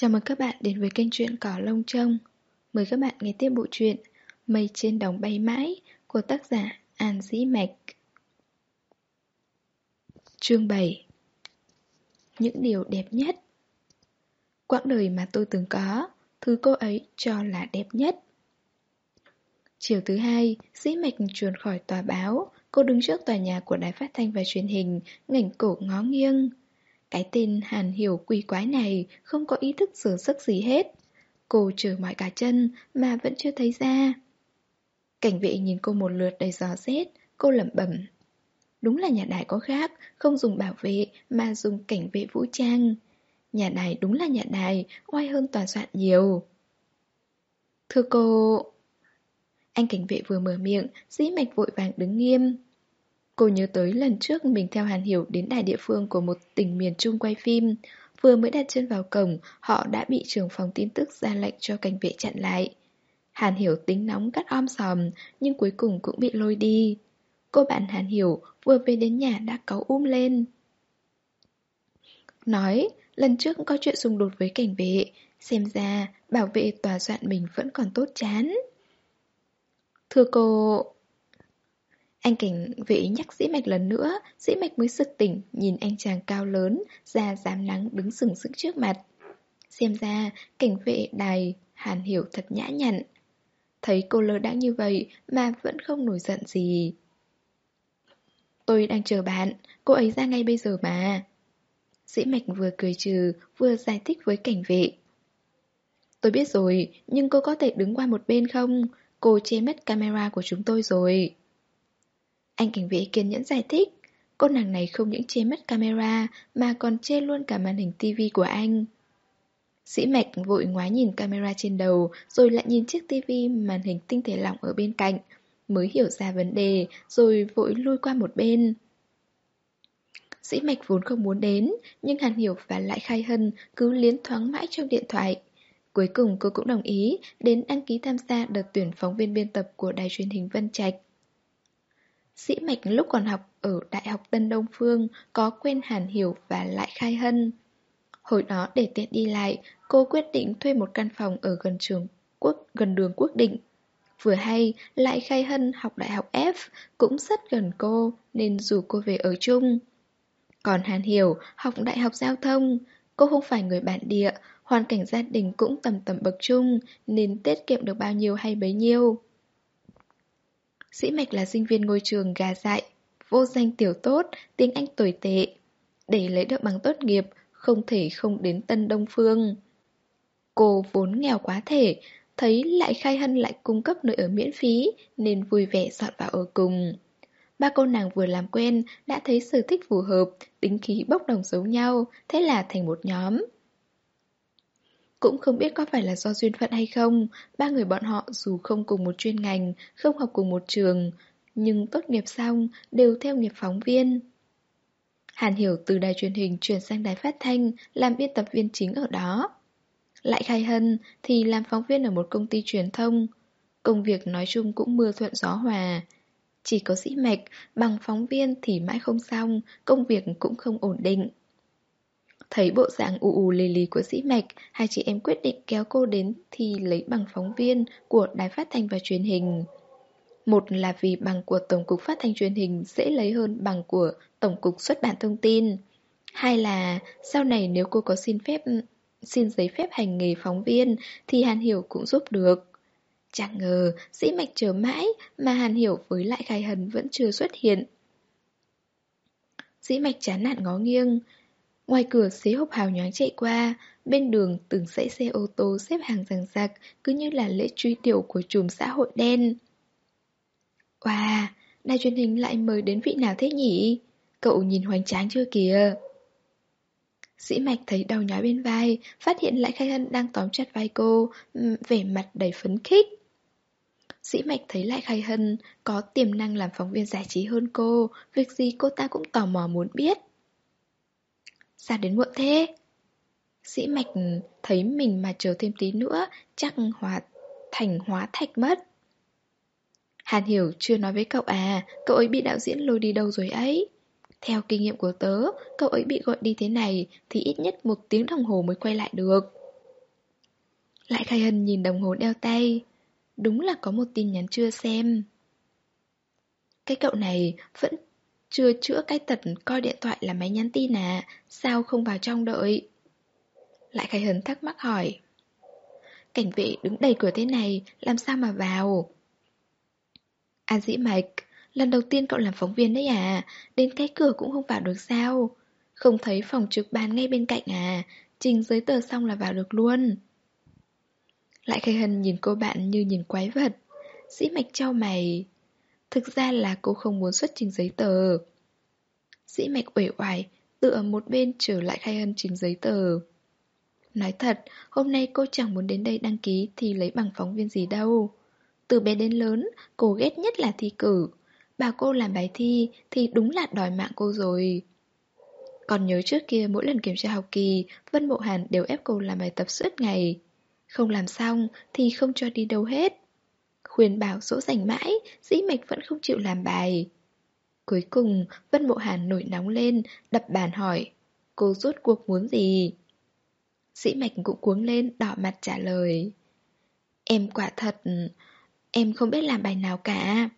Chào mừng các bạn đến với kênh truyện Cỏ Lông Trông. Mời các bạn nghe tiếp bộ truyện Mây trên đồng bay mãi của tác giả An Dĩ Mạch. Chương 7 Những điều đẹp nhất. Quãng đời mà tôi từng có Thứ cô ấy cho là đẹp nhất. Chiều thứ hai, Dĩ Mạch chuồn khỏi tòa báo. Cô đứng trước tòa nhà của đài phát thanh và truyền hình Ngảnh cổ ngó nghiêng cái tên Hàn Hiểu quỷ quái này không có ý thức sửa sức gì hết. Cô chờ mỏi cả chân mà vẫn chưa thấy ra. Cảnh vệ nhìn cô một lượt đầy gió rét, cô lẩm bẩm. Đúng là nhà đài có khác, không dùng bảo vệ mà dùng cảnh vệ vũ trang. Nhà đài đúng là nhà đài, oai hơn tòa soạn nhiều. Thưa cô... Anh cảnh vệ vừa mở miệng, dĩ mạch vội vàng đứng nghiêm. Cô nhớ tới lần trước mình theo Hàn Hiểu đến đài địa phương của một tỉnh miền Trung quay phim. Vừa mới đặt chân vào cổng, họ đã bị trưởng phòng tin tức ra lệnh cho cảnh vệ chặn lại. Hàn Hiểu tính nóng cắt om sòm, nhưng cuối cùng cũng bị lôi đi. Cô bạn Hàn Hiểu vừa về đến nhà đã cáu um lên. Nói, lần trước có chuyện xung đột với cảnh vệ, xem ra bảo vệ tòa soạn mình vẫn còn tốt chán. Thưa cô... Anh cảnh vệ nhắc dĩ mạch lần nữa, dĩ mạch mới sực tỉnh, nhìn anh chàng cao lớn, da dám nắng đứng sừng sững trước mặt. Xem ra, cảnh vệ đài, hàn hiểu thật nhã nhặn. Thấy cô lơ đãng như vậy mà vẫn không nổi giận gì. Tôi đang chờ bạn, cô ấy ra ngay bây giờ mà. Dĩ mạch vừa cười trừ, vừa giải thích với cảnh vệ. Tôi biết rồi, nhưng cô có thể đứng qua một bên không? Cô che mất camera của chúng tôi rồi. Anh cảnh vệ kiên nhẫn giải thích, Cô nàng này không những che mất camera Mà còn che luôn cả màn hình tivi của anh. Sĩ mạch vội ngoái nhìn camera trên đầu Rồi lại nhìn chiếc tivi màn hình tinh thể lỏng ở bên cạnh, Mới hiểu ra vấn đề Rồi vội lui qua một bên. Sĩ mạch vốn không muốn đến, Nhưng Hàn Hiểu và lại khai hân Cứ liến thoáng mãi trong điện thoại. Cuối cùng cô cũng đồng ý Đến đăng ký tham gia đợt tuyển phóng viên biên tập Của đài truyền hình Vân Trạch. Sĩ Mạch lúc còn học ở Đại học Tân Đông Phương có quen Hàn Hiểu và Lại Khai Hân. Hồi đó để tiện đi lại, cô quyết định thuê một căn phòng ở gần trường quốc gần đường Quốc Định. Vừa hay, Lại Khai Hân học Đại học F cũng rất gần cô nên dù cô về ở chung. Còn Hàn Hiểu học Đại học Giao thông, cô không phải người bản địa, hoàn cảnh gia đình cũng tầm tầm bậc chung nên tiết kiệm được bao nhiêu hay bấy nhiêu. Sĩ Mạch là sinh viên ngôi trường gà dại, vô danh tiểu tốt, tiếng Anh tồi tệ. Để lấy được bằng tốt nghiệp, không thể không đến Tân Đông Phương. Cô vốn nghèo quá thể, thấy lại khai hân lại cung cấp nơi ở miễn phí, nên vui vẻ dọn vào ở cùng. Ba cô nàng vừa làm quen, đã thấy sở thích phù hợp, tính khí bốc đồng giống nhau, thế là thành một nhóm. Cũng không biết có phải là do duyên phận hay không, ba người bọn họ dù không cùng một chuyên ngành, không học cùng một trường, nhưng tốt nghiệp xong đều theo nghiệp phóng viên. Hàn Hiểu từ đài truyền hình chuyển sang đài phát thanh, làm biên tập viên chính ở đó. Lại Khai Hân thì làm phóng viên ở một công ty truyền thông. Công việc nói chung cũng mưa thuận gió hòa. Chỉ có sĩ mạch, bằng phóng viên thì mãi không xong, công việc cũng không ổn định. Thấy bộ dạng ù ù lì lì của Dĩ mạch, hai chị em quyết định kéo cô đến thì lấy bằng phóng viên của Đài Phát thanh và Truyền hình. Một là vì bằng của Tổng cục Phát thanh Truyền hình dễ lấy hơn bằng của Tổng cục Xuất bản Thông tin. Hai là sau này nếu cô có xin phép xin giấy phép hành nghề phóng viên thì Hàn Hiểu cũng giúp được. Chẳng ngờ, Dĩ mạch chờ mãi mà Hàn Hiểu với lại khai Hân vẫn chưa xuất hiện. Dĩ mạch chán nản ngó nghiêng Ngoài cửa xế hộp hào nhoáng chạy qua, bên đường từng dãy xe ô tô xếp hàng ràng rạc, cứ như là lễ truy tiểu của chùm xã hội đen. Wow, đài truyền hình lại mời đến vị nào thế nhỉ? Cậu nhìn hoành tráng chưa kìa? Sĩ Mạch thấy đau nhói bên vai, phát hiện lại Khai Hân đang tóm chặt vai cô, vẻ mặt đầy phấn khích. Sĩ Mạch thấy lại Khai Hân có tiềm năng làm phóng viên giải trí hơn cô, việc gì cô ta cũng tò mò muốn biết. Sao đến muộn thế? Sĩ Mạch thấy mình mà chờ thêm tí nữa chắc hóa thành hóa thạch mất. Hàn Hiểu chưa nói với cậu à, cậu ấy bị đạo diễn lôi đi đâu rồi ấy. Theo kinh nghiệm của tớ, cậu ấy bị gọi đi thế này thì ít nhất một tiếng đồng hồ mới quay lại được. Lại khai hân nhìn đồng hồ đeo tay. Đúng là có một tin nhắn chưa xem. Cái cậu này vẫn chưa chữa cái tật coi điện thoại là máy nhắn tin à, sao không vào trong đợi? Lại Khải Hấn thắc mắc hỏi. Cảnh vệ đứng đầy cửa thế này, làm sao mà vào? An dĩ mạch, lần đầu tiên cậu làm phóng viên đấy à, đến cái cửa cũng không vào được sao? Không thấy phòng trực ban ngay bên cạnh à, trình giấy tờ xong là vào được luôn. Lại Khải hân nhìn cô bạn như nhìn quái vật. Dĩ mạch trao mày. Thực ra là cô không muốn xuất trình giấy tờ. Dĩ mạch uể oải, tựa một bên trở lại khai hân trình giấy tờ. Nói thật, hôm nay cô chẳng muốn đến đây đăng ký thì lấy bằng phóng viên gì đâu. Từ bé đến lớn, cô ghét nhất là thi cử. Bà cô làm bài thi thì đúng là đòi mạng cô rồi. Còn nhớ trước kia mỗi lần kiểm tra học kỳ, Vân Bộ Hàn đều ép cô làm bài tập suốt ngày. Không làm xong thì không cho đi đâu hết. Huyền bảo dỗ dành mãi, dĩ mạch vẫn không chịu làm bài. Cuối cùng, Vân Bộ Hàn nổi nóng lên, đập bàn hỏi. Cô rốt cuộc muốn gì? Dĩ mạch cũng cuống lên, đỏ mặt trả lời. Em quả thật, em không biết làm bài nào cả.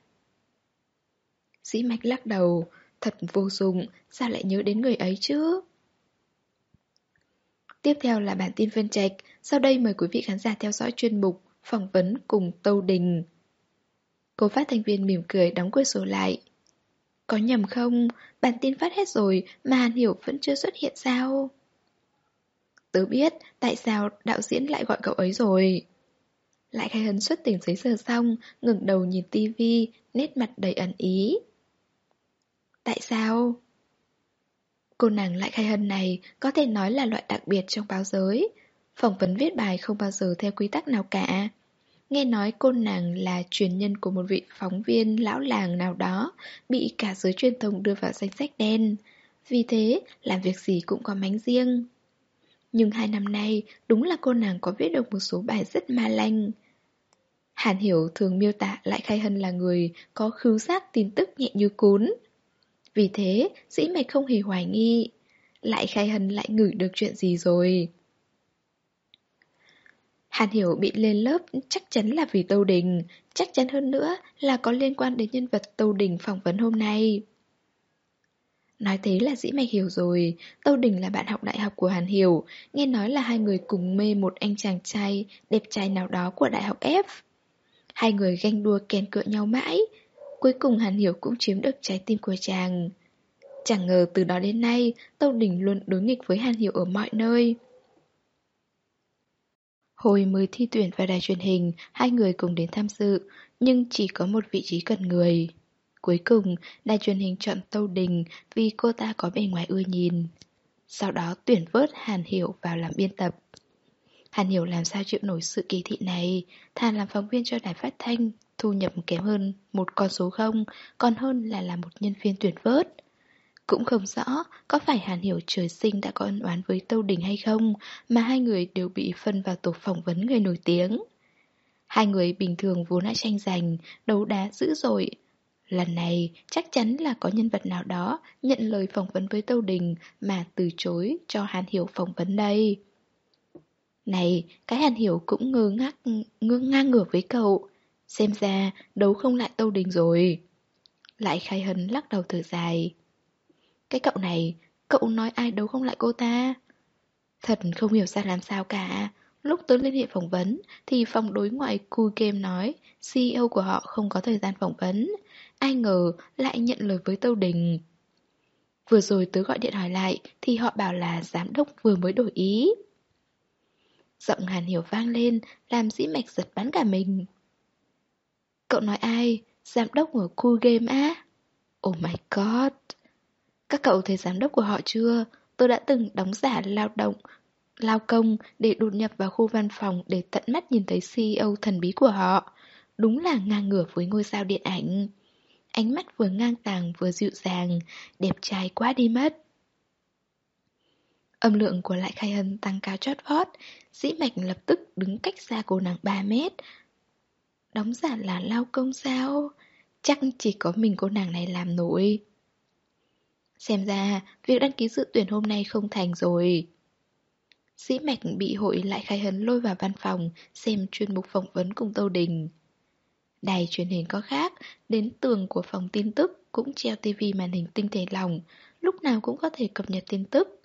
Dĩ mạch lắc đầu, thật vô dụng, sao lại nhớ đến người ấy chứ? Tiếp theo là bản tin phân trạch, sau đây mời quý vị khán giả theo dõi chuyên mục Phỏng vấn cùng Tâu Đình. Cô phát thanh viên mỉm cười đóng quyển sổ lại. Có nhầm không? Bản tin phát hết rồi mà Hàn Hiểu vẫn chưa xuất hiện sao? Tớ biết tại sao đạo diễn lại gọi cậu ấy rồi. Lại khai hấn xuất tỉnh giấy giờ xong, ngừng đầu nhìn tivi, nét mặt đầy ẩn ý. Tại sao? Cô nàng lại khai hân này có thể nói là loại đặc biệt trong báo giới. Phỏng vấn viết bài không bao giờ theo quy tắc nào cả. Nghe nói cô nàng là truyền nhân của một vị phóng viên lão làng nào đó, bị cả giới truyền thông đưa vào danh sách đen. Vì thế, làm việc gì cũng có mánh riêng. Nhưng hai năm nay, đúng là cô nàng có viết được một số bài rất ma lanh. Hàn Hiểu thường miêu tả lại khai hân là người có khứu giác tin tức nhẹ như cún. Vì thế, dĩ mạch không hề hoài nghi. Lại khai hân lại ngửi được chuyện gì rồi. Hàn Hiểu bị lên lớp chắc chắn là vì Tâu Đình, chắc chắn hơn nữa là có liên quan đến nhân vật Tâu Đình phỏng vấn hôm nay. Nói thế là dĩ mạch hiểu rồi, Tâu Đình là bạn học đại học của Hàn Hiểu, nghe nói là hai người cùng mê một anh chàng trai, đẹp trai nào đó của đại học F. Hai người ganh đua kèn cựa nhau mãi, cuối cùng Hàn Hiểu cũng chiếm được trái tim của chàng. Chẳng ngờ từ đó đến nay, Tâu Đình luôn đối nghịch với Hàn Hiểu ở mọi nơi. Hồi mới thi tuyển vào đài truyền hình, hai người cùng đến tham dự, nhưng chỉ có một vị trí cần người. Cuối cùng, đài truyền hình chọn Tâu Đình vì cô ta có bề ngoài ưa nhìn. Sau đó tuyển vớt Hàn Hiểu vào làm biên tập. Hàn Hiểu làm sao chịu nổi sự kỳ thị này, thà làm phóng viên cho đài phát thanh, thu nhập kém hơn một con số không, còn hơn là làm một nhân viên tuyển vớt. Cũng không rõ có phải Hàn Hiểu trời sinh đã có ân oán với Tâu Đình hay không mà hai người đều bị phân vào tổ phỏng vấn người nổi tiếng. Hai người bình thường vốn đã tranh giành, đấu đá dữ dội. Lần này chắc chắn là có nhân vật nào đó nhận lời phỏng vấn với Tâu Đình mà từ chối cho Hàn Hiểu phỏng vấn đây. Này, cái Hàn Hiểu cũng ngơ ngác, ngơ ngang ngửa với cậu. Xem ra đấu không lại Tâu Đình rồi. Lại khai hấn lắc đầu thở dài. Cái cậu này, cậu nói ai đấu không lại cô ta? Thật không hiểu ra làm sao cả. Lúc tớ liên hệ phỏng vấn, thì phòng đối ngoại cu Game nói CEO của họ không có thời gian phỏng vấn. Ai ngờ lại nhận lời với Tâu Đình. Vừa rồi tớ gọi điện hỏi lại, thì họ bảo là giám đốc vừa mới đổi ý. Giọng Hàn Hiểu vang lên, làm dĩ mạch giật bắn cả mình. Cậu nói ai? Giám đốc của cu Game á? Oh my god! Các cậu thấy giám đốc của họ chưa? Tôi đã từng đóng giả lao động, lao công để đột nhập vào khu văn phòng để tận mắt nhìn thấy CEO thần bí của họ. Đúng là ngang ngửa với ngôi sao điện ảnh. Ánh mắt vừa ngang tàng vừa dịu dàng, đẹp trai quá đi mất. Âm lượng của Lại Khai Hân tăng cao chót vót, dĩ mạch lập tức đứng cách xa cô nàng 3 mét. Đóng giả là lao công sao? Chắc chỉ có mình cô nàng này làm nổi. Xem ra, việc đăng ký dự tuyển hôm nay không thành rồi. Dĩ mạch bị hội lại khai hấn lôi vào văn phòng xem chuyên mục phỏng vấn cùng Tâu Đình. Đài truyền hình có khác, đến tường của phòng tin tức cũng treo tivi màn hình tinh thể lỏng, lúc nào cũng có thể cập nhật tin tức.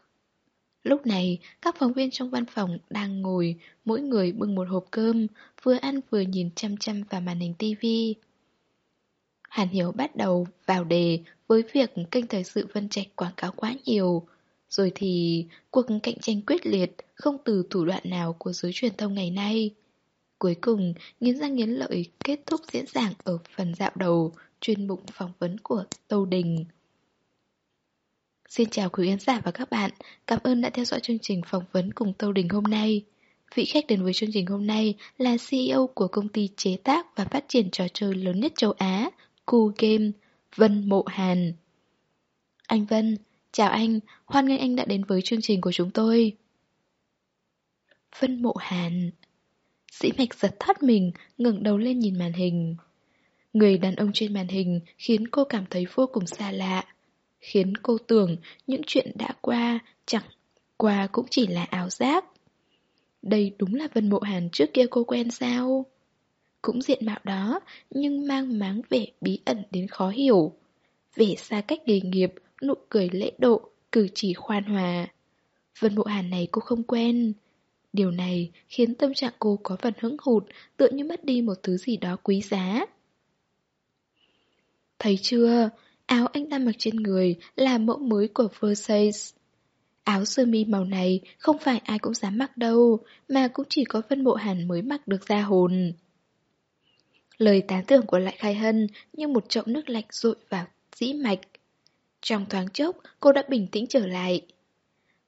Lúc này, các phóng viên trong văn phòng đang ngồi, mỗi người bưng một hộp cơm, vừa ăn vừa nhìn chăm chăm vào màn hình tivi. Hàn Hiểu bắt đầu vào đề với việc kênh thời sự Vân Trạch quảng cáo quá nhiều. Rồi thì cuộc cạnh tranh quyết liệt, không từ thủ đoạn nào của giới truyền thông ngày nay. Cuối cùng, nghiến răng nghiến lợi kết thúc diễn giảng ở phần dạo đầu, chuyên mục phỏng vấn của Tâu Đình. Xin chào quý khán giả và các bạn, cảm ơn đã theo dõi chương trình phỏng vấn cùng Tâu Đình hôm nay. Vị khách đến với chương trình hôm nay là CEO của công ty chế tác và phát triển trò chơi lớn nhất châu Á, Cool Game, Vân Mộ Hàn. Anh Vân, chào anh, hoan nghênh anh đã đến với chương trình của chúng tôi. Vân Mộ Hàn sĩ mạch giật thoát mình, ngẩng đầu lên nhìn màn hình. Người đàn ông trên màn hình khiến cô cảm thấy vô cùng xa lạ. Khiến cô tưởng những chuyện đã qua chẳng qua cũng chỉ là ảo giác. Đây đúng là Vân Mộ Hàn trước kia cô quen sao? Cũng diện mạo đó, nhưng mang máng vẻ bí ẩn đến khó hiểu. Vẻ xa cách nghề nghiệp, nụ cười lễ độ, cử chỉ khoan hòa. Vân Mộ Hàn này cô không quen. Điều này khiến tâm trạng cô có phần hững hụt, tựa như mất đi một thứ gì đó quý giá. Thấy chưa, áo anh đang mặc trên người là mẫu mới của Versace. Áo sơ mi màu này không phải ai cũng dám mặc đâu, mà cũng chỉ có phân bộ hàn mới mặc được ra hồn. Lời tán thưởng của Lại Khai Hân như một chậu nước lạnh rội vào dĩ mạch. Trong thoáng chốc, cô đã bình tĩnh trở lại.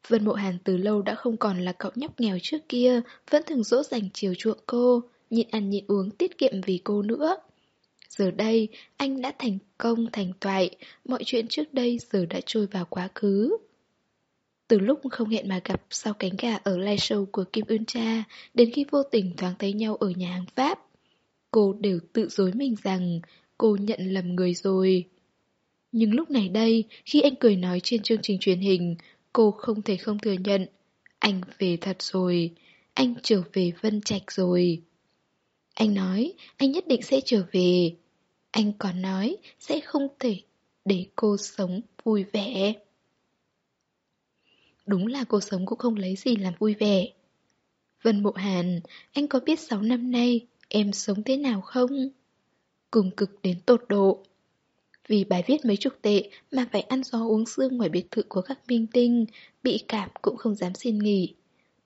Vân Mộ Hàn từ lâu đã không còn là cậu nhóc nghèo trước kia, vẫn thường dỗ dành chiều chuộng cô, nhịn ăn nhịn uống tiết kiệm vì cô nữa. Giờ đây, anh đã thành công, thành toại, mọi chuyện trước đây giờ đã trôi vào quá khứ. Từ lúc không hẹn mà gặp sau cánh gà ở live show của Kim Ưn Cha, đến khi vô tình thoáng thấy nhau ở nhà hàng Pháp, cô đều tự dối mình rằng cô nhận lầm người rồi. Nhưng lúc này đây, khi anh cười nói trên chương trình truyền hình, cô không thể không thừa nhận. Anh về thật rồi, anh trở về Vân Trạch rồi. Anh nói, anh nhất định sẽ trở về. Anh còn nói, sẽ không thể để cô sống vui vẻ. Đúng là cô sống cũng không lấy gì làm vui vẻ. Vân Mộ Hàn, anh có biết 6 năm nay em sống thế nào không? Cùng cực đến tột độ. Vì bài viết mấy chục tệ mà phải ăn gió uống sương ngoài biệt thự của các minh tinh, bị cảm cũng không dám xin nghỉ.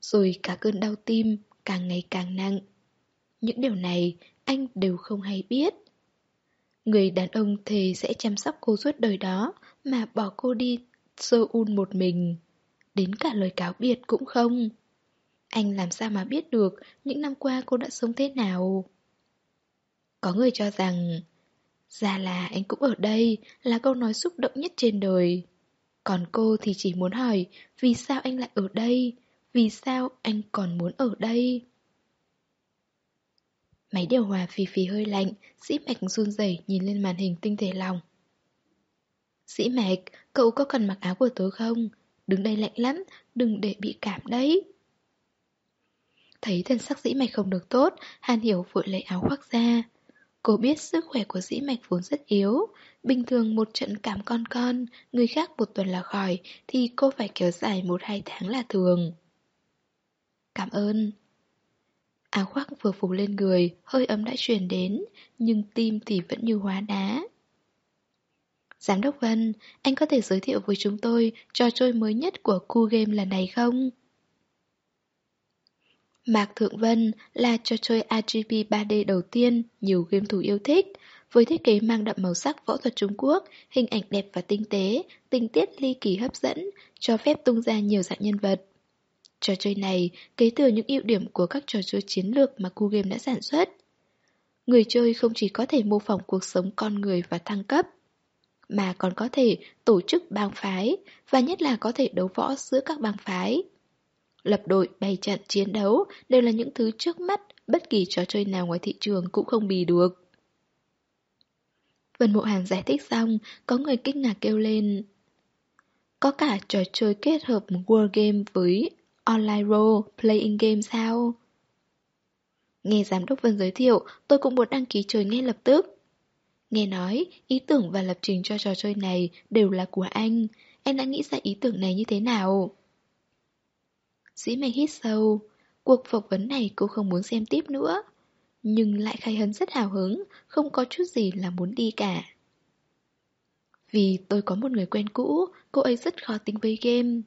Rồi cả cơn đau tim càng ngày càng nặng. Những điều này anh đều không hay biết. Người đàn ông thề sẽ chăm sóc cô suốt đời đó mà bỏ cô đi Seoul một mình. Đến cả lời cáo biệt cũng không. Anh làm sao mà biết được những năm qua cô đã sống thế nào? Có người cho rằng Ra là anh cũng ở đây là câu nói xúc động nhất trên đời. Còn cô thì chỉ muốn hỏi vì sao anh lại ở đây? Vì sao anh còn muốn ở đây? Máy điều hòa phì phì hơi lạnh, sĩ mạch run rẩy nhìn lên màn hình tinh thể lòng. Sĩ mạch, cậu có cần mặc áo của tớ không? Đứng đây lạnh lắm, đừng để bị cảm đấy. Thấy thân sắc dĩ mạch không được tốt, Hàn Hiểu vội lấy áo khoác ra. Cô biết sức khỏe của dĩ mạch vốn rất yếu. Bình thường một trận cảm con con, người khác một tuần là khỏi, thì cô phải kéo dài một hai tháng là thường. Cảm ơn. Áo khoác vừa phủ lên người, hơi ấm đã truyền đến, nhưng tim thì vẫn như hóa đá. Giám đốc Vân, anh có thể giới thiệu với chúng tôi trò chơi mới nhất của Cool Game lần này không? Mạc Thượng Vân là trò chơi RGB 3D đầu tiên nhiều game thủ yêu thích, với thiết kế mang đậm màu sắc võ thuật Trung Quốc, hình ảnh đẹp và tinh tế, tình tiết ly kỳ hấp dẫn, cho phép tung ra nhiều dạng nhân vật. Trò chơi này kế thừa những ưu điểm của các trò chơi chiến lược mà Cu Game đã sản xuất. Người chơi không chỉ có thể mô phỏng cuộc sống con người và thăng cấp, mà còn có thể tổ chức bang phái, và nhất là có thể đấu võ giữa các bang phái. Lập đội, bày trận, chiến đấu đều là những thứ trước mắt bất kỳ trò chơi nào ngoài thị trường cũng không bì được. Vân Mộ Hàn giải thích xong, có người kinh ngạc kêu lên. Có cả trò chơi kết hợp War Game với Online role, playing game sao? Nghe giám đốc Vân giới thiệu, tôi cũng muốn đăng ký chơi ngay lập tức. Nghe nói, ý tưởng và lập trình cho trò chơi này đều là của anh. em đã nghĩ ra ý tưởng này như thế nào? Dĩ mày hít sâu. Cuộc phỏng vấn này cô không muốn xem tiếp nữa. Nhưng lại khai hấn rất hào hứng, không có chút gì là muốn đi cả. Vì tôi có một người quen cũ, cô ấy rất khó tính với game.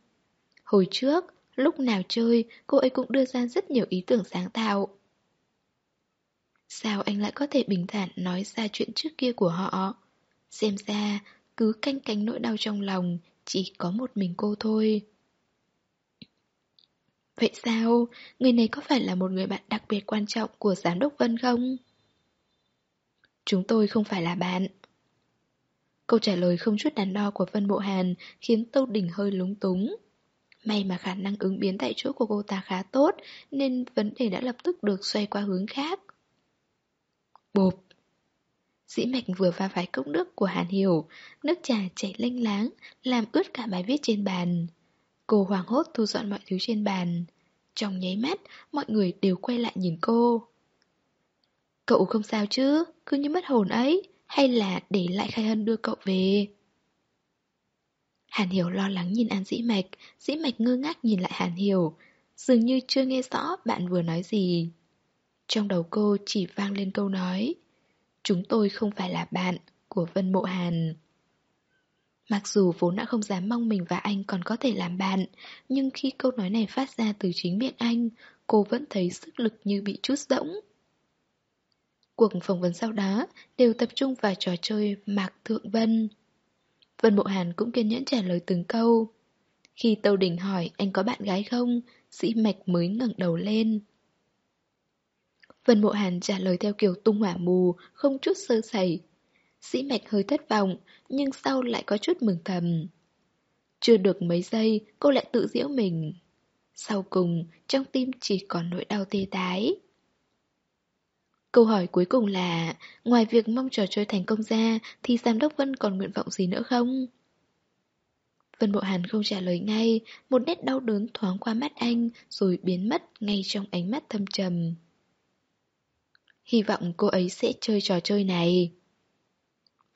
Hồi trước, lúc nào chơi, cô ấy cũng đưa ra rất nhiều ý tưởng sáng tạo. Sao anh lại có thể bình thản nói ra chuyện trước kia của họ? Xem ra, cứ canh cánh nỗi đau trong lòng, chỉ có một mình cô thôi. Vậy sao? Người này có phải là một người bạn đặc biệt quan trọng của giám đốc Vân không? Chúng tôi không phải là bạn. Câu trả lời không chút đắn đo của Vân Bộ Hàn khiến Tâu Đình hơi lúng túng. May mà khả năng ứng biến tại chỗ của cô ta khá tốt nên vấn đề đã lập tức được xoay qua hướng khác. Bộp! Dĩ mạch vừa va phải cốc nước của Hàn Hiểu, nước trà chảy lênh láng, làm ướt cả bài viết trên bàn. Cô hoảng hốt thu dọn mọi thứ trên bàn. Trong nháy mắt, mọi người đều quay lại nhìn cô. Cậu không sao chứ, cứ như mất hồn ấy, hay là để lại Khai Hân đưa cậu về? Hàn Hiểu lo lắng nhìn An Dĩ Mạch, Dĩ Mạch ngơ ngác nhìn lại Hàn Hiểu, dường như chưa nghe rõ bạn vừa nói gì. Trong đầu cô chỉ vang lên câu nói Chúng tôi không phải là bạn của Vân Mộ Hàn. Mặc dù vốn đã không dám mong mình và anh còn có thể làm bạn, nhưng khi câu nói này phát ra từ chính miệng anh, cô vẫn thấy sức lực như bị chút rỗng. Cuộc phỏng vấn sau đó đều tập trung vào trò chơi Mạc Thượng Vân. Vân bộ Hàn cũng kiên nhẫn trả lời từng câu. Khi Tâu Đình hỏi anh có bạn gái không, sĩ mạch mới ngẩng đầu lên. Vân Mộ Hàn trả lời theo kiểu tung hỏa mù, không chút sơ sẩy. Sĩ mạch hơi thất vọng, nhưng sau lại có chút mừng thầm. Chưa được mấy giây, cô lại tự giễu mình. Sau cùng, trong tim chỉ còn nỗi đau tê tái. Câu hỏi cuối cùng là, ngoài việc mong trò chơi thành công ra, thì giám đốc Vân còn nguyện vọng gì nữa không? Vân Bộ Hàn không trả lời ngay, một nét đau đớn thoáng qua mắt anh, rồi biến mất ngay trong ánh mắt thâm trầm. Hy vọng cô ấy sẽ chơi trò chơi này.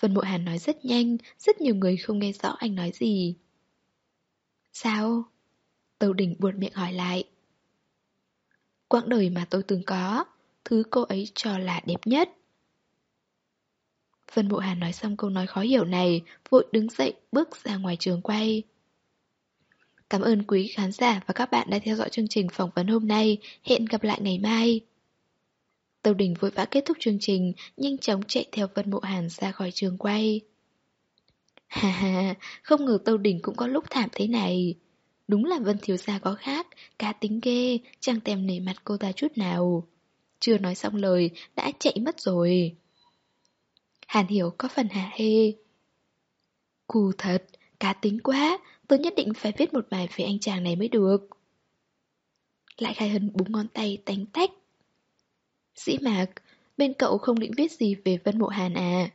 Vân Bộ Hàn nói rất nhanh, rất nhiều người không nghe rõ anh nói gì. Sao? Tâu Đình buột miệng hỏi lại. Quãng đời mà tôi từng có, thứ cô ấy cho là đẹp nhất. Vân Bộ Hàn nói xong câu nói khó hiểu này, vội đứng dậy bước ra ngoài trường quay. Cảm ơn quý khán giả và các bạn đã theo dõi chương trình phỏng vấn hôm nay. Hẹn gặp lại ngày mai. Tâu Đình vội vã kết thúc chương trình, nhanh chóng chạy theo Vân Mộ Hàn ra khỏi trường quay. Hà hà, không ngờ Tâu Đình cũng có lúc thảm thế này. Đúng là Vân Thiếu Gia có khác, cá tính ghê, chẳng tèm nể mặt cô ta chút nào. Chưa nói xong lời, đã chạy mất rồi. Hàn Hiểu có phần hả hê. Cù thật, cá tính quá, tôi nhất định phải viết một bài về anh chàng này mới được. Lại khai hân búng ngón tay tánh tách. Dĩ mạc, bên cậu không định viết gì về Vân Mộ Hàn à?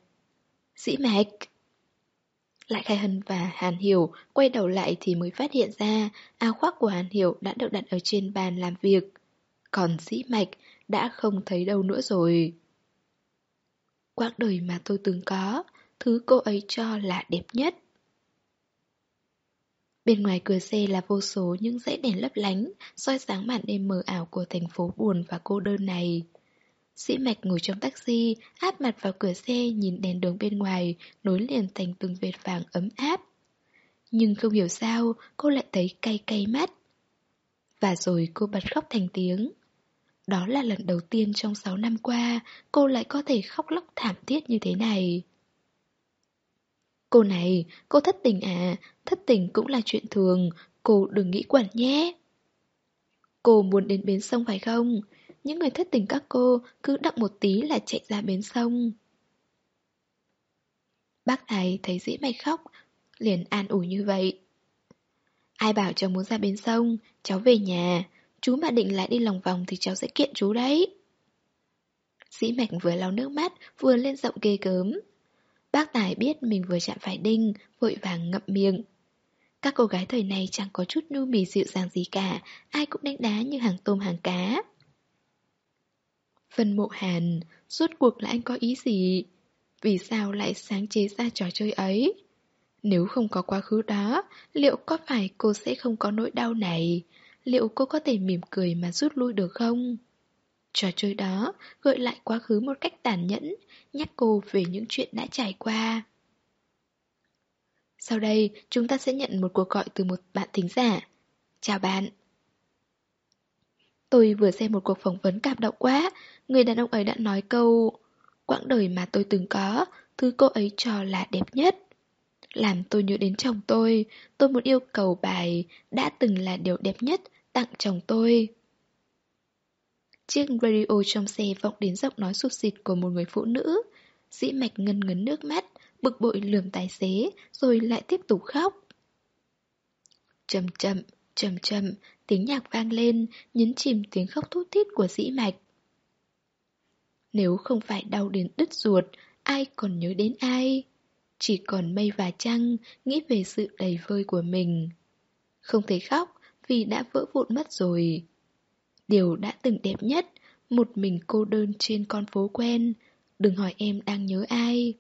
Dĩ mạc. Lại Khai Hân và Hàn Hiểu quay đầu lại thì mới phát hiện ra áo khoác của Hàn Hiểu đã được đặt ở trên bàn làm việc. Còn dĩ mạch đã không thấy đâu nữa rồi. Quãng đời mà tôi từng có, thứ cô ấy cho là đẹp nhất. Bên ngoài cửa xe là vô số những dãy đèn lấp lánh, soi sáng màn đêm mờ ảo của thành phố buồn và cô đơn này. Sĩ Mạch ngồi trong taxi, áp mặt vào cửa xe nhìn đèn đường bên ngoài, nối liền thành từng vệt vàng ấm áp. Nhưng không hiểu sao, cô lại thấy cay cay mắt. Và rồi cô bật khóc thành tiếng. Đó là lần đầu tiên trong 6 năm qua, cô lại có thể khóc lóc thảm thiết như thế này. Cô này, cô thất tình à, thất tình cũng là chuyện thường, cô đừng nghĩ quẩn nhé. Cô muốn đến bến sông phải không? Những người thất tình các cô cứ đặng một tí là chạy ra bến sông. Bác tài thấy dĩ mày khóc, liền an ủi như vậy. Ai bảo cháu muốn ra bến sông, cháu về nhà, chú mà định lại đi lòng vòng thì cháu sẽ kiện chú đấy. Dĩ mạch vừa lau nước mắt, vừa lên giọng ghê gớm. Bác Tài biết mình vừa chạm phải đinh, vội vàng ngậm miệng. Các cô gái thời này chẳng có chút nhu mì dịu dàng gì cả, ai cũng đánh đá như hàng tôm hàng cá. Vân Mộ Hàn, rốt cuộc là anh có ý gì? Vì sao lại sáng chế ra trò chơi ấy? Nếu không có quá khứ đó, liệu có phải cô sẽ không có nỗi đau này? Liệu cô có thể mỉm cười mà rút lui được không? Trò chơi đó gợi lại quá khứ một cách tàn nhẫn, nhắc cô về những chuyện đã trải qua. Sau đây, chúng ta sẽ nhận một cuộc gọi từ một bạn thính giả. Chào bạn. Tôi vừa xem một cuộc phỏng vấn cảm động quá, người đàn ông ấy đã nói câu Quãng đời mà tôi từng có, thứ cô ấy cho là đẹp nhất. Làm tôi nhớ đến chồng tôi, tôi muốn yêu cầu bài đã từng là điều đẹp nhất tặng chồng tôi. Chiếc radio trong xe vọng đến giọng nói sụt xịt của một người phụ nữ. Dĩ mạch ngân ngấn nước mắt, bực bội lườm tài xế, rồi lại tiếp tục khóc. Chậm chậm, chậm chậm, tiếng nhạc vang lên, nhấn chìm tiếng khóc thút thít của dĩ mạch. Nếu không phải đau đến đứt ruột, ai còn nhớ đến ai? Chỉ còn mây và trăng, nghĩ về sự đầy vơi của mình. Không thể khóc, vì đã vỡ vụn mất rồi. Điều đã từng đẹp nhất, một mình cô đơn trên con phố quen, đừng hỏi em đang nhớ ai.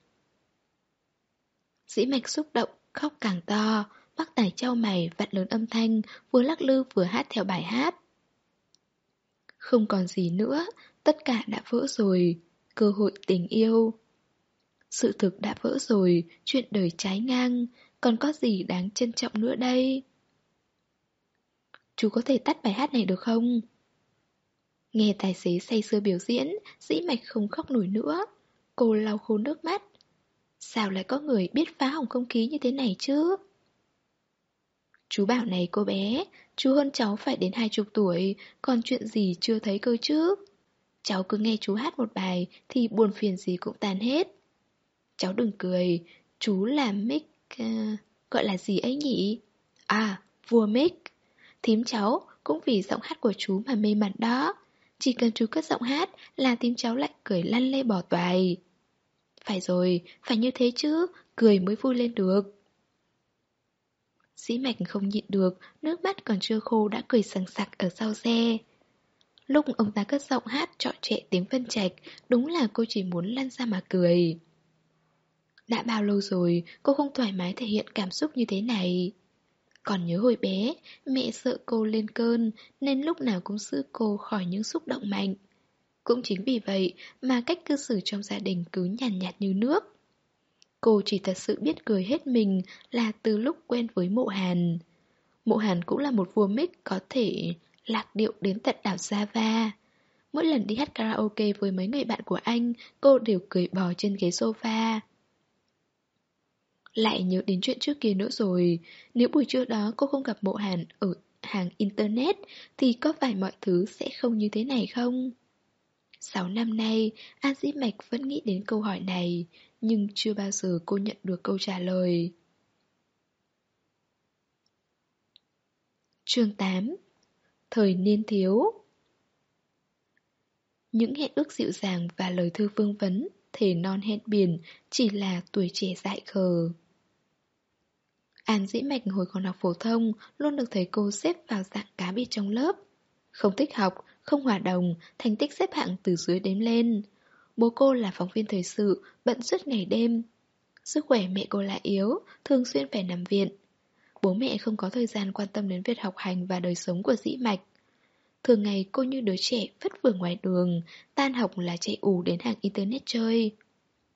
Dĩ mạch xúc động, khóc càng to, bác tài trao mày vặn lớn âm thanh, vừa lắc lư vừa hát theo bài hát. Không còn gì nữa, tất cả đã vỡ rồi, cơ hội tình yêu. Sự thực đã vỡ rồi, chuyện đời trái ngang, còn có gì đáng trân trọng nữa đây? Chú có thể tắt bài hát này được không? Nghe tài xế say sưa biểu diễn, dĩ mạch không khóc nổi nữa. Cô lau khô nước mắt. Sao lại có người biết phá hỏng không khí như thế này chứ? Chú bảo này cô bé, chú hơn cháu phải đến hai chục tuổi, còn chuyện gì chưa thấy cơ chứ? Cháu cứ nghe chú hát một bài thì buồn phiền gì cũng tan hết. Cháu đừng cười, chú là Mick... Uh, ờ, gọi là gì ấy nhỉ? À, vua Mick. Thím cháu cũng vì giọng hát của chú mà mê mẩn đó. Chỉ cần chú cất giọng hát là thím cháu lại cười lăn lê bỏ toài. Phải rồi, phải như thế chứ, cười mới vui lên được. Sĩ mạch không nhịn được, nước mắt còn chưa khô đã cười sằng sặc ở sau xe. Lúc ông ta cất giọng hát trọn trệ tiếng phân trạch, đúng là cô chỉ muốn lăn ra mà cười. Đã bao lâu rồi cô không thoải mái thể hiện cảm xúc như thế này. Còn nhớ hồi bé, mẹ sợ cô lên cơn nên lúc nào cũng giữ cô khỏi những xúc động mạnh. Cũng chính vì vậy mà cách cư xử trong gia đình cứ nhàn nhạt, nhạt như nước. Cô chỉ thật sự biết cười hết mình là từ lúc quen với mộ hàn. Mộ hàn cũng là một vua mic có thể lạc điệu đến tận đảo Java. Mỗi lần đi hát karaoke với mấy người bạn của anh, cô đều cười bò trên ghế sofa. Lại nhớ đến chuyện trước kia nữa rồi Nếu buổi trưa đó cô không gặp mộ hàn ở hàng internet Thì có phải mọi thứ sẽ không như thế này không? Sáu năm nay, A Dĩ Mạch vẫn nghĩ đến câu hỏi này Nhưng chưa bao giờ cô nhận được câu trả lời. Chương 8 Thời niên thiếu. Những hẹn ước dịu dàng và lời thư vương vấn Thể non hẹn biển Chỉ là tuổi trẻ dại khờ. An dĩ mạch hồi còn học phổ thông Luôn được thầy cô xếp vào dạng cá biệt trong lớp. Không thích học, không hòa đồng Thành tích xếp hạng từ dưới đếm lên. Bố cô là phóng viên thời sự Bận suốt ngày đêm. Sức khỏe mẹ cô lại yếu Thường xuyên phải nằm viện. Bố mẹ không có thời gian quan tâm đến việc học hành Và đời sống của dĩ mạch. Thường ngày cô như đứa trẻ vất vưởng ngoài đường Tan học là chạy ủ đến hàng internet chơi.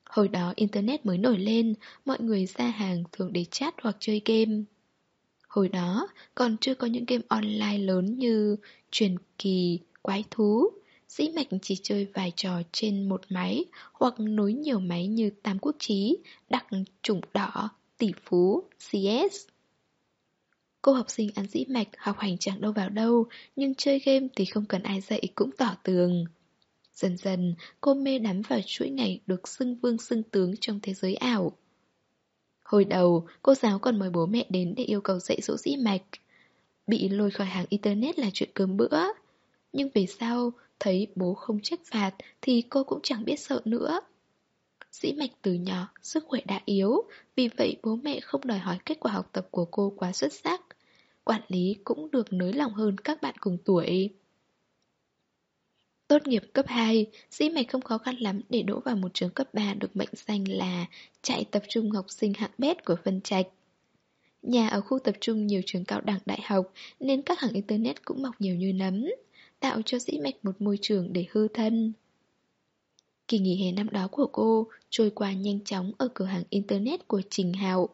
Hồi đó Internet mới nổi lên, mọi người ra hàng thường để chat hoặc chơi game. Hồi đó còn chưa có những game online lớn như truyền kỳ, quái thú. Dĩ mạch chỉ chơi vài trò trên một máy hoặc nối nhiều máy như Tam Quốc Chí, Đặc Chủng Đỏ, Tỷ Phú, CS. Cô học sinh ăn dĩ mạch học hành chẳng đâu vào đâu, nhưng chơi game thì không cần ai dạy cũng tỏ tường. Dần dần, cô mê đắm vào chuỗi ngày được xưng vương xưng tướng trong thế giới ảo. Hồi đầu, cô giáo còn mời bố mẹ đến để yêu cầu dạy dỗ dĩ mạch. Bị lôi khỏi hàng internet là chuyện cơm bữa. Nhưng về sau, thấy bố không trách phạt thì cô cũng chẳng biết sợ nữa. Dĩ mạch từ nhỏ, sức khỏe đã yếu, vì vậy bố mẹ không đòi hỏi kết quả học tập của cô quá xuất sắc. Quản lý cũng được nới lỏng hơn các bạn cùng tuổi. Tốt nghiệp cấp 2, dĩ mạch không khó khăn lắm để đỗ vào một trường cấp 3 được mệnh danh là chạy tập trung học sinh hạng bét của Vân Trạch. Nhà ở khu tập trung nhiều trường cao đẳng đại học nên các hàng internet cũng mọc nhiều như nấm, tạo cho dĩ mạch một môi trường để hư thân. Kỳ nghỉ hè năm đó của cô trôi qua nhanh chóng ở cửa hàng internet của Trình Hạo.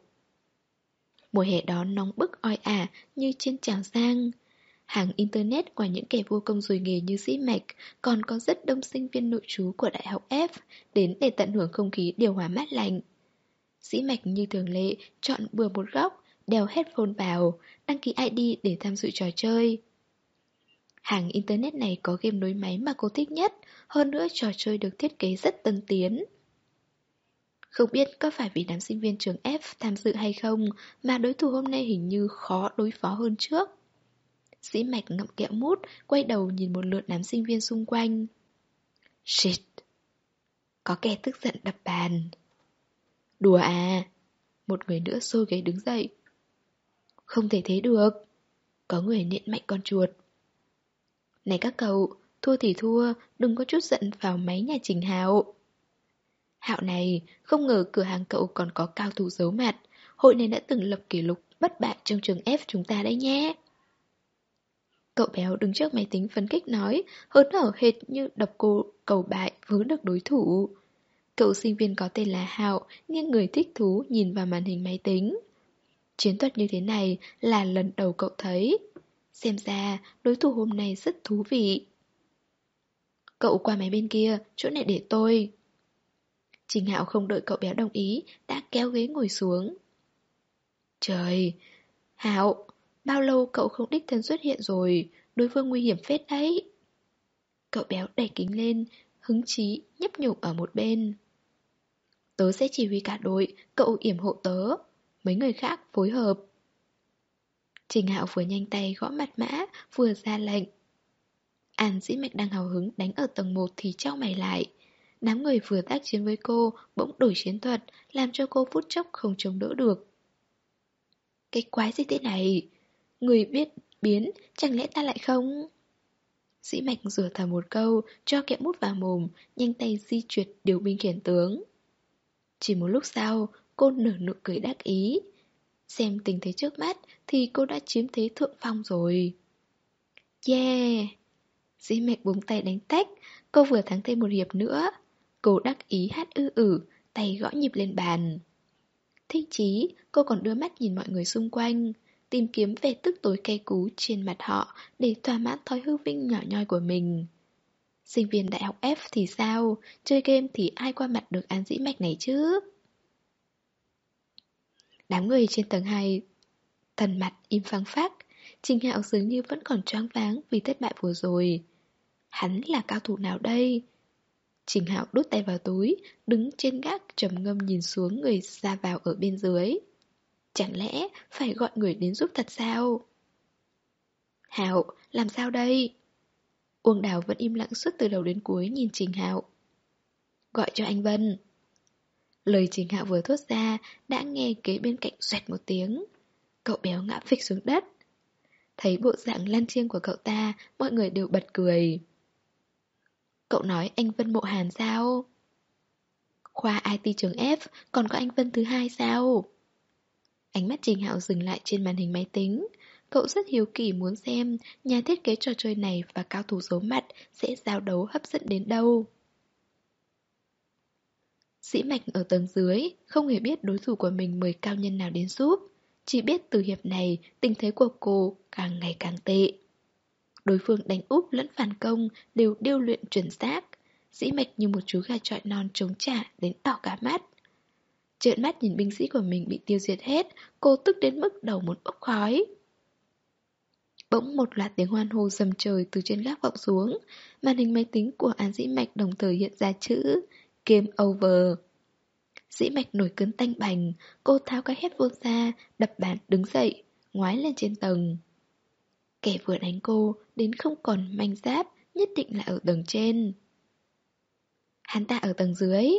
Mùa hè đó nóng bức oi ả như trên trào giang. Hàng internet ngoài những kẻ vô công rồi nghề như sĩ mạch còn có rất đông sinh viên nội trú của Đại học F đến để tận hưởng không khí điều hòa mát lạnh. Sĩ mạch như thường lệ chọn bừa một góc, đeo headphone vào, đăng ký ID để tham dự trò chơi. Hàng internet này có game nối máy mà cô thích nhất, hơn nữa trò chơi được thiết kế rất tân tiến. Không biết có phải vì đám sinh viên trường F tham dự hay không mà đối thủ hôm nay hình như khó đối phó hơn trước. Sĩ mạch ngậm kẹo mút, quay đầu nhìn một lượt đám sinh viên xung quanh. Shit! Có kẻ tức giận đập bàn. Đùa à! Một người nữa xô ghế đứng dậy. Không thể thế được. Có người nện mạnh con chuột. Này các cậu, thua thì thua, đừng có chút giận vào máy nhà Trình Hạo. Hạo này, không ngờ cửa hàng cậu còn có cao thủ giấu mặt. Hội này đã từng lập kỷ lục bất bại trong trường F chúng ta đấy nhé. Cậu béo đứng trước máy tính phấn kích nói, hớn hở hệt như đập cô cầu bại vướng được đối thủ. Cậu sinh viên có tên là Hạo, nghiêng người thích thú nhìn vào màn hình máy tính. Chiến thuật như thế này là lần đầu cậu thấy. Xem ra, đối thủ hôm nay rất thú vị. Cậu qua máy bên kia, chỗ này để tôi. Trình Hạo không đợi cậu bé đồng ý, đã kéo ghế ngồi xuống. Trời, Hạo, bao lâu cậu không đích thân xuất hiện rồi, đối phương nguy hiểm phết đấy. Cậu béo đẩy kính lên, hứng chí, nhấp nhục ở một bên. Tớ sẽ chỉ huy cả đội, cậu yểm hộ tớ. Mấy người khác phối hợp. Trình Hạo vừa nhanh tay gõ mặt mã, vừa ra lệnh. An dĩ mạch đang hào hứng đánh ở tầng 1 thì trao mày lại. Đám người vừa tác chiến với cô bỗng đổi chiến thuật, làm cho cô phút chốc không chống đỡ được. Cái quái gì thế này? Người biết biến, chẳng lẽ ta lại không? Dĩ mạch rửa thầm một câu, cho kẹo mút vào mồm, nhanh tay di chuyển điều binh khiển tướng. Chỉ một lúc sau, cô nở nụ cười đắc ý. Xem tình thế trước mắt thì cô đã chiếm thế thượng phong rồi. Yeah! Dĩ mạch búng tay đánh tách, cô vừa thắng thêm một hiệp nữa. Cô đắc ý hát ư ử, tay gõ nhịp lên bàn. Thích chí, cô còn đưa mắt nhìn mọi người xung quanh, tìm kiếm vẻ tức tối cay cú trên mặt họ để thỏa mãn thói hư vinh nhỏ nhoi của mình. Sinh viên đại học F thì sao? Chơi game thì ai qua mặt được án dĩ mạch này chứ? Đám người trên tầng 2 Thần mặt im phăng phắc, Trình Hạo dường như vẫn còn choáng váng Vì thất bại vừa rồi. Hắn là cao thủ nào đây? Trình Hạo đút tay vào túi, Đứng trên gác trầm ngâm nhìn xuống Người ra vào ở bên dưới. Chẳng lẽ phải gọi người đến giúp thật sao? Hạo, làm sao đây? Uông Đào vẫn im lặng suốt từ đầu đến cuối nhìn Trình Hạo. Gọi cho anh Vân. Lời Trình Hạo vừa thốt ra đã nghe kế bên cạnh xoẹt một tiếng. Cậu béo ngã phịch xuống đất. Thấy bộ dạng lăn chiêng của cậu ta, mọi người đều bật cười. Cậu nói anh Vân Mộ Hàn sao? Khoa IT trường F, còn có anh Vân thứ hai sao? Ánh mắt Trình Hạo dừng lại trên màn hình máy tính. Cậu rất hiếu kỳ muốn xem nhà thiết kế trò chơi này và cao thủ giấu mặt sẽ giao đấu hấp dẫn đến đâu. Sĩ Mạch ở tầng dưới, không hề biết đối thủ của mình mời cao nhân nào đến giúp. Chỉ biết từ hiệp này, tình thế của cô càng ngày càng tệ. Đối phương đánh úp lẫn phản công đều điêu luyện chuẩn xác. Sĩ Mạch như một chú gà trọi non chống trả đến đỏ cả mắt. Trợn mắt nhìn binh sĩ của mình bị tiêu diệt hết, cô tức đến mức đầu một bốc khói. Bỗng một loạt tiếng hoan hô dầm trời từ trên gác vọng xuống, màn hình máy tính của An Dĩ Mạch đồng thời hiện ra chữ Game over. Dĩ mạch nổi cơn tanh bành, cô tháo cái headphone ra, đập bàn đứng dậy, ngoái lên trên tầng. Kẻ vừa đánh cô đến không còn manh giáp, nhất định là ở tầng trên. Hắn ta ở tầng dưới.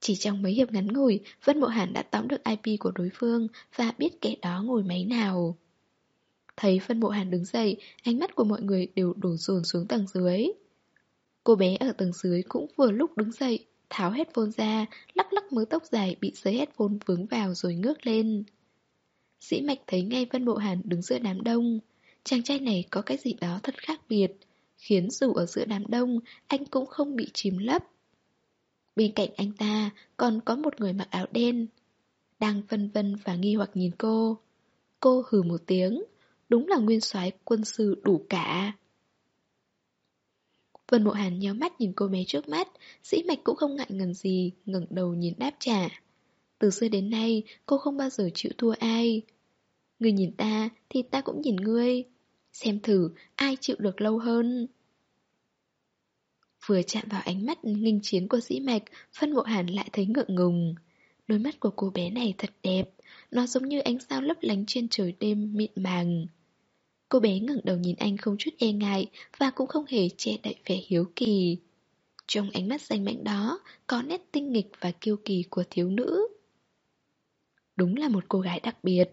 Chỉ trong mấy hiệp ngắn ngủi, Vân Mộ Hàn đã tóm được IP của đối phương và biết kẻ đó ngồi máy nào. Thấy Vân Mộ Hàn đứng dậy, ánh mắt của mọi người đều đổ dồn xuống tầng dưới. Cô bé ở tầng dưới cũng vừa lúc đứng dậy, tháo headphone ra, lắc lắc mớ tóc dài bị giấy headphone vướng vào rồi ngước lên. Dĩ mạch thấy ngay Vân bộ Hàn đứng giữa đám đông. Chàng trai này có cái gì đó thật khác biệt, khiến dù ở giữa đám đông, anh cũng không bị chìm lấp. Bên cạnh anh ta còn có một người mặc áo đen, đang vân vân và nghi hoặc nhìn cô. Cô hừ một tiếng, đúng là nguyên soái quân sư đủ cả. Vân Mộ Hàn nhớ mắt nhìn cô bé trước mắt, sĩ mạch cũng không ngại ngần gì, ngẩng đầu nhìn đáp trả. Từ xưa đến nay, cô không bao giờ chịu thua ai. Người nhìn ta, thì ta cũng nhìn ngươi. Xem thử, ai chịu được lâu hơn. Vừa chạm vào ánh mắt nghinh chiến của dĩ mạch, phân mộ hàn lại thấy ngượng ngùng. Đôi mắt của cô bé này thật đẹp, nó giống như ánh sao lấp lánh trên trời đêm mịn màng. Cô bé ngẩng đầu nhìn anh không chút e ngại và cũng không hề che đậy vẻ hiếu kỳ. Trong ánh mắt danh mãnh đó có nét tinh nghịch và kiêu kỳ của thiếu nữ. Đúng là một cô gái đặc biệt.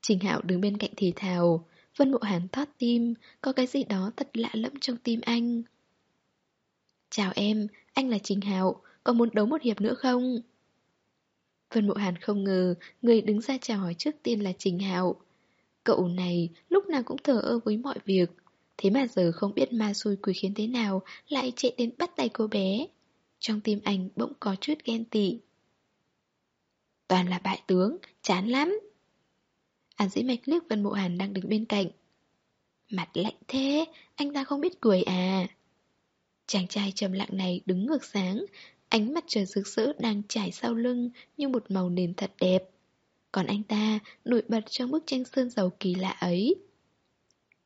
Trình Hạo đứng bên cạnh thì thào, Vân Mộ Hàn thót tim, có cái gì đó thật lạ lẫm trong tim anh. Chào em, anh là Trình Hạo, có muốn đấu một hiệp nữa không? Vân Mộ Hàn không ngờ người đứng ra chào hỏi trước tiên là Trình Hạo. Cậu này lúc nào cũng thờ ơ với mọi việc, thế mà giờ không biết ma xui quỷ khiến thế nào lại chạy đến bắt tay cô bé. Trong tim anh bỗng có chút ghen tị. Toàn là bại tướng, chán lắm. An dĩ mạch liếc Vân Mộ Hàn đang đứng bên cạnh. Mặt lạnh thế, anh ta không biết cười à. Chàng trai trầm lặng này đứng ngược sáng, ánh mặt trời rực rỡ đang trải sau lưng như một màu nền thật đẹp. Còn anh ta nổi bật trong bức tranh sơn dầu kỳ lạ ấy.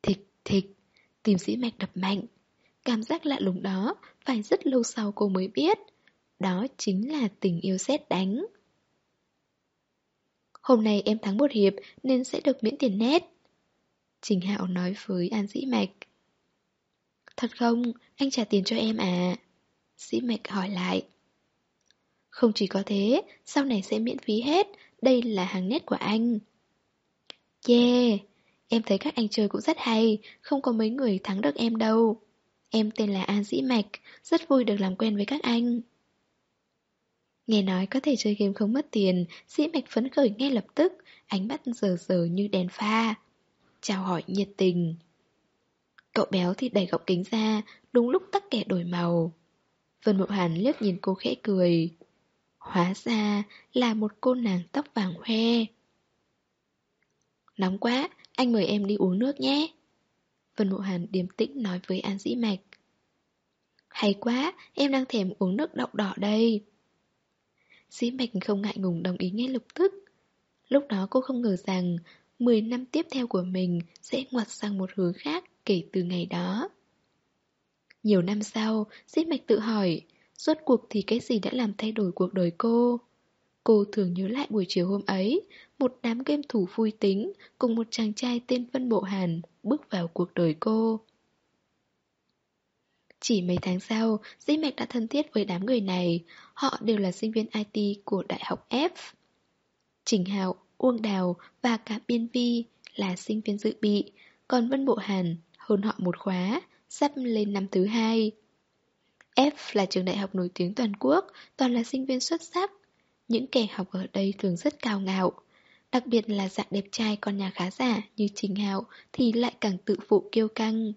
Thịch thịch, tìm sĩ mạch đập mạnh. Cảm giác lạ lùng đó phải rất lâu sau cô mới biết. Đó chính là tình yêu xét đánh. Hôm nay em thắng một hiệp nên sẽ được miễn tiền nét. Trình Hạo nói với An Dĩ Mạch. Thật không, anh trả tiền cho em à? Dĩ Mạch hỏi lại. Không chỉ có thế, sau này sẽ miễn phí hết, đây là hàng nét của anh. Yeah, em thấy các anh chơi cũng rất hay, không có mấy người thắng được em đâu. Em tên là An Dĩ Mạch, rất vui được làm quen với các anh. Nghe nói có thể chơi game không mất tiền, Dĩ Mạch phấn khởi ngay lập tức, ánh mắt giờ giờ như đèn pha. Chào hỏi nhiệt tình. Cậu béo thì đẩy gọng kính ra, đúng lúc tắc kẻ đổi màu. Vân Mộ Hàn liếc nhìn cô khẽ cười. Hóa ra là một cô nàng tóc vàng hoe. Nóng quá, anh mời em đi uống nước nhé. Vân Mộ Hàn điềm tĩnh nói với An Dĩ Mạch. Hay quá, em đang thèm uống nước đậu đỏ đây. Dĩ Mạch không ngại ngùng đồng ý ngay lập tức. Lúc đó cô không ngờ rằng 10 năm tiếp theo của mình sẽ ngoặt sang một hướng khác kể từ ngày đó. Nhiều năm sau, Dĩ Mạch tự hỏi, rốt cuộc thì cái gì đã làm thay đổi cuộc đời cô? Cô thường nhớ lại buổi chiều hôm ấy, một đám game thủ vui tính cùng một chàng trai tên Vân Bộ Hàn bước vào cuộc đời cô. Chỉ mấy tháng sau, Dĩ Mạch đã thân thiết với đám người này, họ đều là sinh viên IT của Đại học F. Trình Hạo, Uông Đào và cả Biên Vi là sinh viên dự bị, còn Vân Bộ Hàn hơn họ một khóa, sắp lên năm thứ hai. F là trường đại học nổi tiếng toàn quốc, toàn là sinh viên xuất sắc. Những kẻ học ở đây thường rất cao ngạo. Đặc biệt là dạng đẹp trai con nhà khá giả như Trình Hạo thì lại càng tự phụ kiêu căng.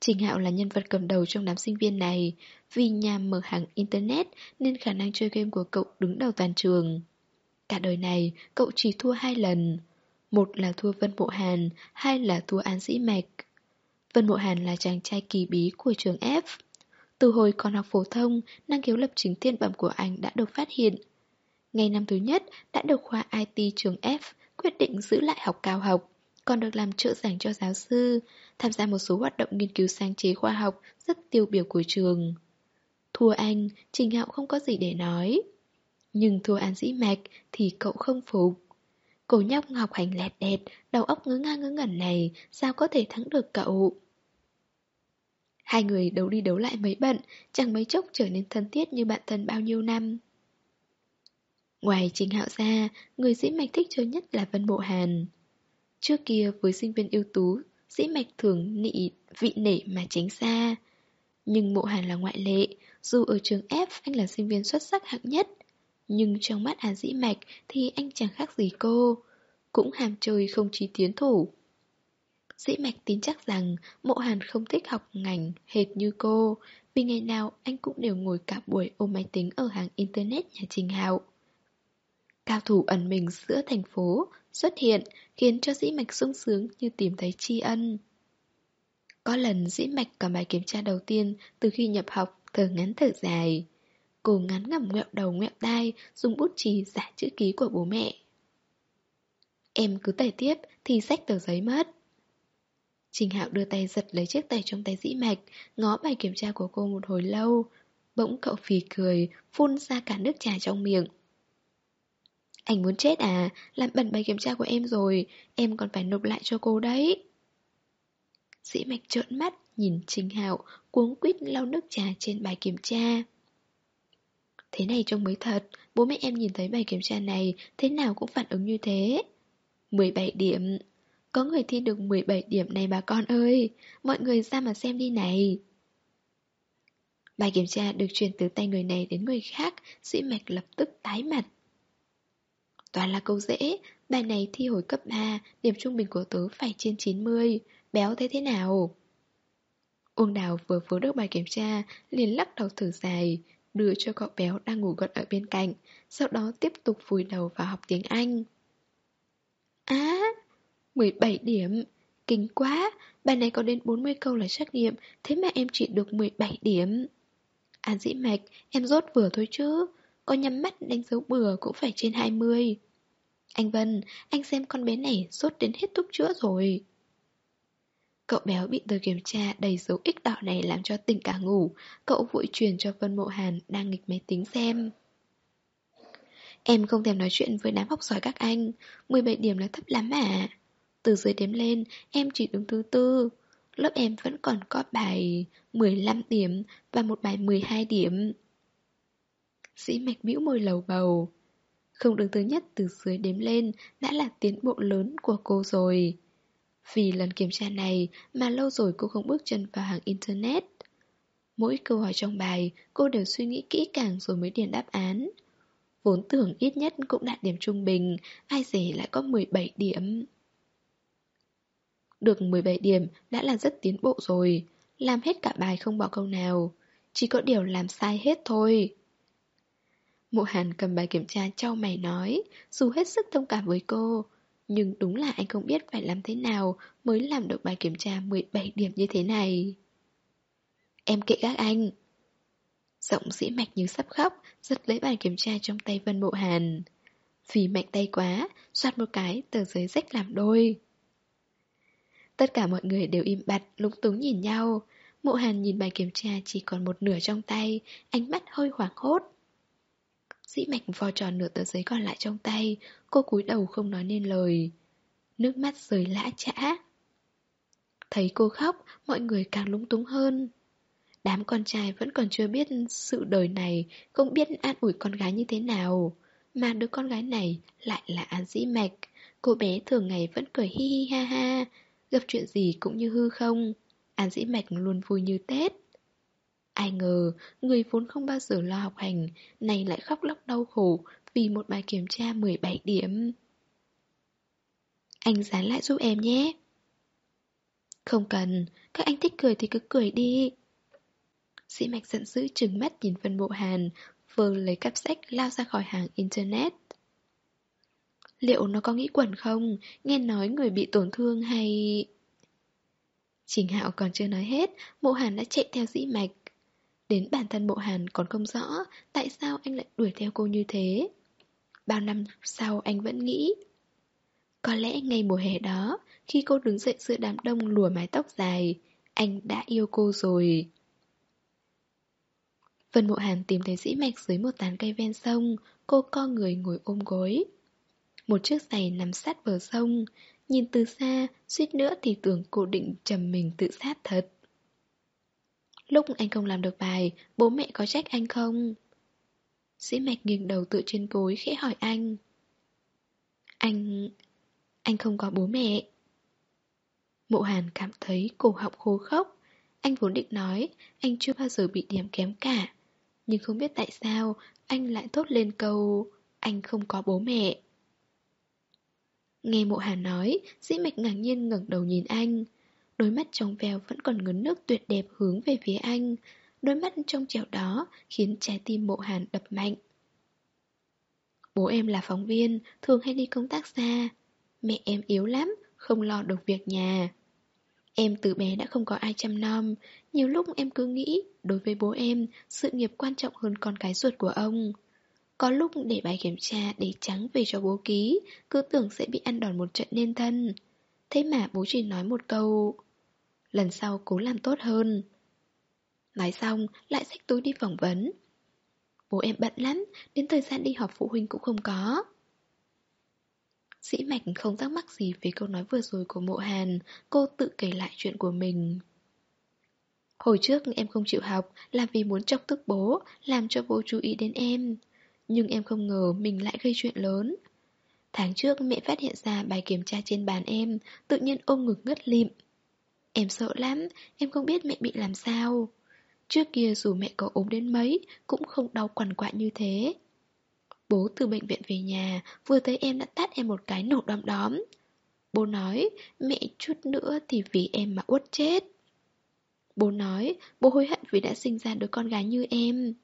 Trình Hạo là nhân vật cầm đầu trong đám sinh viên này, vì nhà mở hàng Internet nên khả năng chơi game của cậu đứng đầu toàn trường. Cả đời này, cậu chỉ thua hai lần. Một là thua Vân Bộ Hàn, hai là thua An Dĩ Mạch. Vân Bộ Hàn là chàng trai kỳ bí của trường F. Từ hồi còn học phổ thông, năng khiếu lập trình thiên bẩm của anh đã được phát hiện. Ngày năm thứ nhất, đã được khoa IT trường F quyết định giữ lại học cao học, còn được làm trợ giảng cho giáo sư, tham gia một số hoạt động nghiên cứu sáng chế khoa học rất tiêu biểu của trường. Thua anh, Trình Hạo không có gì để nói. Nhưng thua An Dĩ Mạch thì cậu không phục. Cổ nhóc học hành lẹt đẹt, đầu óc ngớ ngang ngớ ngẩn này, sao có thể thắng được cậu? Hai người đấu đi đấu lại mấy bận, chẳng mấy chốc trở nên thân thiết như bạn thân bao nhiêu năm. Ngoài Trình Hạo ra, người dĩ mạch thích chơi nhất là Vân Bộ Hàn. Trước kia với sinh viên ưu tú, dĩ mạch thường nị vị nể mà tránh xa. Nhưng bộ Hàn là ngoại lệ, dù ở trường F anh là sinh viên xuất sắc hạng nhất. Nhưng trong mắt Hàn dĩ mạch thì anh chẳng khác gì cô, cũng hàm chơi không trí tiến thủ. Dĩ mạch tin chắc rằng mộ hàn không thích học ngành hệt như cô, vì ngày nào anh cũng đều ngồi cả buổi ôm máy tính ở hàng internet nhà Trình Hạo. Cao thủ ẩn mình giữa thành phố xuất hiện khiến cho dĩ mạch sung sướng như tìm thấy tri ân. Có lần dĩ mạch cầm bài kiểm tra đầu tiên từ khi nhập học thở ngắn thở dài. Cô ngắn ngẩm ngẹo đầu ngẹo tai dùng bút chì giả chữ ký của bố mẹ. Em cứ tẩy tiếp thì sách tờ giấy mất. Trình Hạo đưa tay giật lấy chiếc tay trong tay dĩ mạch, ngó bài kiểm tra của cô một hồi lâu. Bỗng cậu phì cười, phun ra cả nước trà trong miệng. Anh muốn chết à, làm bẩn bài kiểm tra của em rồi, em còn phải nộp lại cho cô đấy. Dĩ mạch trợn mắt, nhìn Trình Hạo, cuống quýt lau nước trà trên bài kiểm tra. Thế này trông mới thật, bố mẹ em nhìn thấy bài kiểm tra này, thế nào cũng phản ứng như thế. 17 điểm. Có người thi được 17 điểm này bà con ơi, mọi người ra mà xem đi này. Bài kiểm tra được truyền từ tay người này đến người khác, sĩ mạch lập tức tái mặt. Toàn là câu dễ, bài này thi hồi cấp 3, điểm trung bình của tớ phải trên 90, béo thế thế nào? Uông Đào vừa vừa được bài kiểm tra, liền lắc đầu thử dài, đưa cho cậu béo đang ngủ gật ở bên cạnh, sau đó tiếp tục vùi đầu vào học tiếng Anh. Á, 17 điểm, kinh quá, bài này có đến 40 câu là trắc nghiệm, thế mà em chỉ được 17 điểm. An dĩ mạch, em rốt vừa thôi chứ, có nhắm mắt đánh dấu bừa cũng phải trên 20. Anh Vân, anh xem con bé này rốt đến hết thuốc chữa rồi. Cậu béo bị tờ kiểm tra đầy dấu ích đỏ này làm cho tỉnh cả ngủ, cậu vội truyền cho Vân Mộ Hàn đang nghịch máy tính xem. Em không thèm nói chuyện với đám học giỏi các anh 17 điểm là thấp lắm à từ dưới đếm lên, Em chỉ đứng thứ tư. Lớp em vẫn còn có bài 15 điểm Và một bài 12 điểm. Sĩ mạch bĩu môi lầu bầu. Không đứng thứ nhất từ dưới đếm lên Đã là tiến bộ lớn của cô rồi. Vì lần kiểm tra này Mà lâu rồi cô không bước chân vào hàng internet. Mỗi câu hỏi trong bài, Cô đều suy nghĩ kỹ càng rồi mới điền đáp án. Vốn tưởng ít nhất cũng đạt điểm trung bình, Ai dè lại có 17 điểm. Được 17 điểm đã là rất tiến bộ rồi. Làm hết cả bài không bỏ câu nào, Chỉ có điều làm sai hết thôi. Mộ Hàn cầm bài kiểm tra cho mày nói, Dù hết sức thông cảm với cô, Nhưng đúng là anh không biết phải làm thế nào Mới làm được bài kiểm tra 17 điểm như thế này. Em kệ các anh. Giọng dĩ mạch như sắp khóc, Giật lấy bài kiểm tra trong tay Vân Mộ Hàn. Vì mạnh tay quá Xoát một cái tờ giấy rách làm đôi. Tất cả mọi người đều im bặt Lúng túng nhìn nhau. Mộ Hàn nhìn bài kiểm tra chỉ còn một nửa trong tay Ánh mắt hơi hoảng hốt. Dĩ mạch vò tròn nửa tờ giấy còn lại trong tay Cô cúi đầu không nói nên lời. Nước mắt rơi lã chã. Thấy cô khóc Mọi người càng lúng túng hơn. Đám con trai vẫn còn chưa biết sự đời này, không biết an ủi con gái như thế nào. Mà đứa con gái này lại là An Dĩ Mạch. Cô bé thường ngày vẫn cười hi hi ha ha, gặp chuyện gì cũng như hư không. An Dĩ Mạch luôn vui như Tết. Ai ngờ, người vốn không bao giờ lo học hành, này lại khóc lóc đau khổ vì một bài kiểm tra 17 điểm. Anh dán lại giúp em nhé. Không cần, các anh thích cười thì cứ cười đi. Sĩ mạch giận dữ trừng mắt nhìn Vân Bộ Hàn, vừa lấy cặp sách lao ra khỏi hàng Internet. Liệu nó có nghĩ quẩn không? Nghe nói người bị tổn thương hay... Trình Hạo còn chưa nói hết, Mộ Hàn đã chạy theo dĩ mạch. Đến bản thân Mộ Hàn còn không rõ tại sao anh lại đuổi theo cô như thế. Bao năm sau anh vẫn nghĩ. Có lẽ ngay mùa hè đó, khi cô đứng dậy giữa đám đông lùa mái tóc dài, anh đã yêu cô rồi. Vân Mộ Hàn tìm thấy dĩ mạch dưới một tán cây ven sông, cô co người ngồi ôm gối. Một chiếc giày nằm sát bờ sông, nhìn từ xa, suýt nữa thì tưởng cô định trầm mình tự sát thật. Lúc anh không làm được bài, bố mẹ có trách anh không? Sĩ mạch nghiêng đầu tựa trên gối khẽ hỏi anh. Anh... anh không có bố mẹ. Mộ Hàn cảm thấy cổ họng khô khốc. Anh vốn định nói, anh chưa bao giờ bị điểm kém cả. Nhưng không biết tại sao, anh lại thốt lên câu, anh không có bố mẹ. Nghe mộ Hàn nói, dĩ mạch ngạc nhiên ngẩng đầu nhìn anh. Đôi mắt trong veo vẫn còn ngấn nước tuyệt đẹp hướng về phía anh. Đôi mắt trong trẻo đó khiến trái tim mộ Hàn đập mạnh. Bố em là phóng viên, thường hay đi công tác xa. Mẹ em yếu lắm, không lo được việc nhà. Em từ bé đã không có ai chăm nom, nhiều lúc em cứ nghĩ, đối với bố em, sự nghiệp quan trọng hơn con cái ruột của ông. Có lúc để bài kiểm tra để trắng về cho bố ký, cứ tưởng sẽ bị ăn đòn một trận nên thân. Thế mà bố chỉ nói một câu, lần sau cố làm tốt hơn. Nói xong, lại xách túi đi phỏng vấn. Bố em bận lắm, đến thời gian đi họp phụ huynh cũng không có. Sĩ Mạch không thắc mắc gì về câu nói vừa rồi của mộ Hàn, cô tự kể lại chuyện của mình. Hồi trước em không chịu học là vì muốn chọc tức bố, làm cho bố chú ý đến em. Nhưng em không ngờ mình lại gây chuyện lớn. Tháng trước mẹ phát hiện ra bài kiểm tra trên bàn em, tự nhiên ôm ngực ngất lịm. Em sợ lắm, em không biết mẹ bị làm sao. Trước kia dù mẹ có ốm đến mấy, cũng không đau quằn quại như thế. Bố từ bệnh viện về nhà, vừa thấy em đã tát em một cái nổ đom đóm. Bố nói, mẹ chút nữa thì vì em mà uất chết. Bố nói, bố hối hận vì đã sinh ra đứa con gái như em.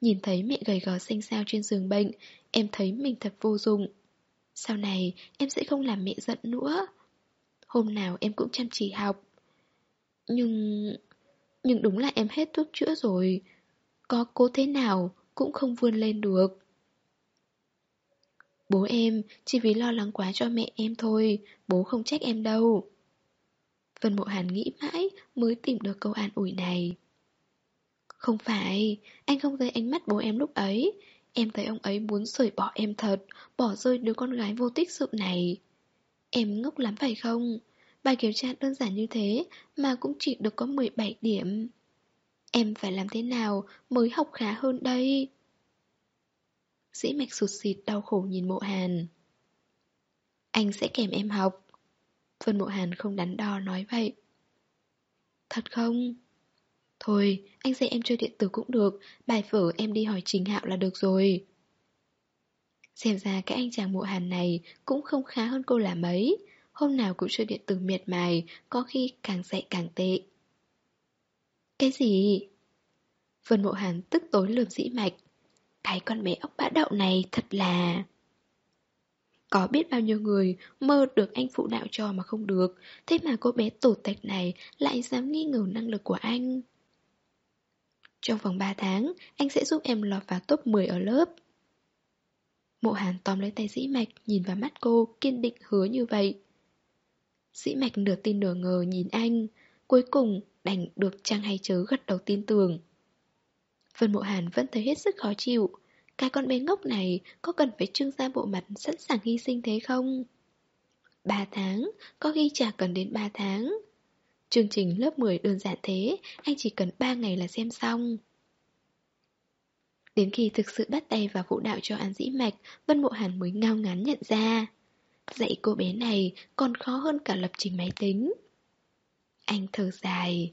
Nhìn thấy mẹ gầy gò xanh xao trên giường bệnh, em thấy mình thật vô dụng. Sau này, em sẽ không làm mẹ giận nữa. Hôm nào em cũng chăm chỉ học. Nhưng... Nhưng đúng là em hết thuốc chữa rồi. Có cố thế nào cũng không vươn lên được. Bố em chỉ vì lo lắng quá cho mẹ em thôi, bố không trách em đâu. Vân Mộ Hàn nghĩ mãi mới tìm được câu an ủi này. Không phải, anh không thấy ánh mắt bố em lúc ấy. Em thấy ông ấy muốn rời bỏ em thật, bỏ rơi đứa con gái vô tích sự này. Em ngốc lắm phải không? Bài kiểm tra đơn giản như thế mà cũng chỉ được có 17 điểm. Em phải làm thế nào mới học khá hơn đây? Dĩ mạch sụt xịt đau khổ nhìn mộ hàn. Anh sẽ kèm em học. Vân mộ hàn không đắn đo nói vậy. Thật không? Thôi, anh dạy em chơi điện tử cũng được, bài phở em đi hỏi Trình Hạo là được rồi. Xem ra cái anh chàng mộ hàn này cũng không khá hơn cô là mấy, hôm nào cũng chơi điện tử miệt mài, có khi càng dạy càng tệ. Cái gì? Vân Mộ Hàn tức tối lườm dĩ mạch. Cái con bé ốc bã đậu này thật là... Có biết bao nhiêu người mơ được anh phụ đạo cho mà không được, thế mà cô bé tổ tạch này lại dám nghi ngờ năng lực của anh. Trong vòng 3 tháng, anh sẽ giúp em lọt vào top 10 ở lớp. Mộ Hàn tóm lấy tay dĩ mạch, nhìn vào mắt cô, kiên định hứa như vậy. Dĩ mạch nửa tin nửa ngờ nhìn anh, cuối cùng đành được chăng hay chớ gật đầu tin tưởng. Vân Mộ Hàn vẫn thấy hết sức khó chịu. Cái con bé ngốc này có cần phải trưng ra bộ mặt sẵn sàng hy sinh thế không? Ba tháng, có khi chả cần đến ba tháng. Chương trình lớp 10 đơn giản thế, anh chỉ cần 3 ngày là xem xong. Đến khi thực sự bắt tay vào vũ đạo cho An Dĩ Mạch, Vân Mộ Hàn mới ngao ngán nhận ra. Dạy cô bé này còn khó hơn cả lập trình máy tính. Anh thở dài.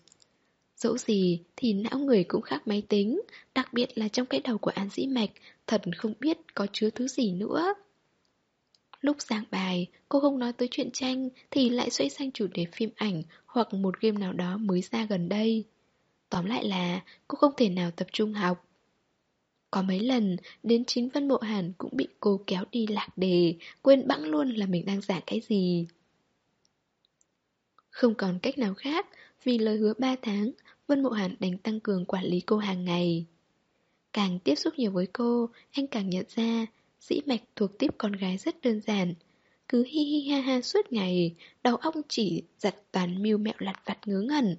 Dẫu gì thì não người cũng khác máy tính, đặc biệt là trong cái đầu của An Dĩ Mạch, thật không biết có chứa thứ gì nữa. Lúc giảng bài, cô không nói tới chuyện tranh thì lại xoay sang chủ đề phim ảnh hoặc một game nào đó mới ra gần đây. Tóm lại là cô không thể nào tập trung học. Có mấy lần, đến chính Vân Mộ Hàn cũng bị cô kéo đi lạc đề, quên bẵng luôn là mình đang giảng cái gì. Không còn cách nào khác, vì lời hứa 3 tháng, Vân Mộ Hàn đành tăng cường quản lý cô hàng ngày. Càng tiếp xúc nhiều với cô, anh càng nhận ra Dĩ mạch thuộc tiếp con gái rất đơn giản. Cứ hi hi ha ha suốt ngày Đầu óc chỉ giặt toàn mưu mẹo lặt vặt ngớ ngẩn.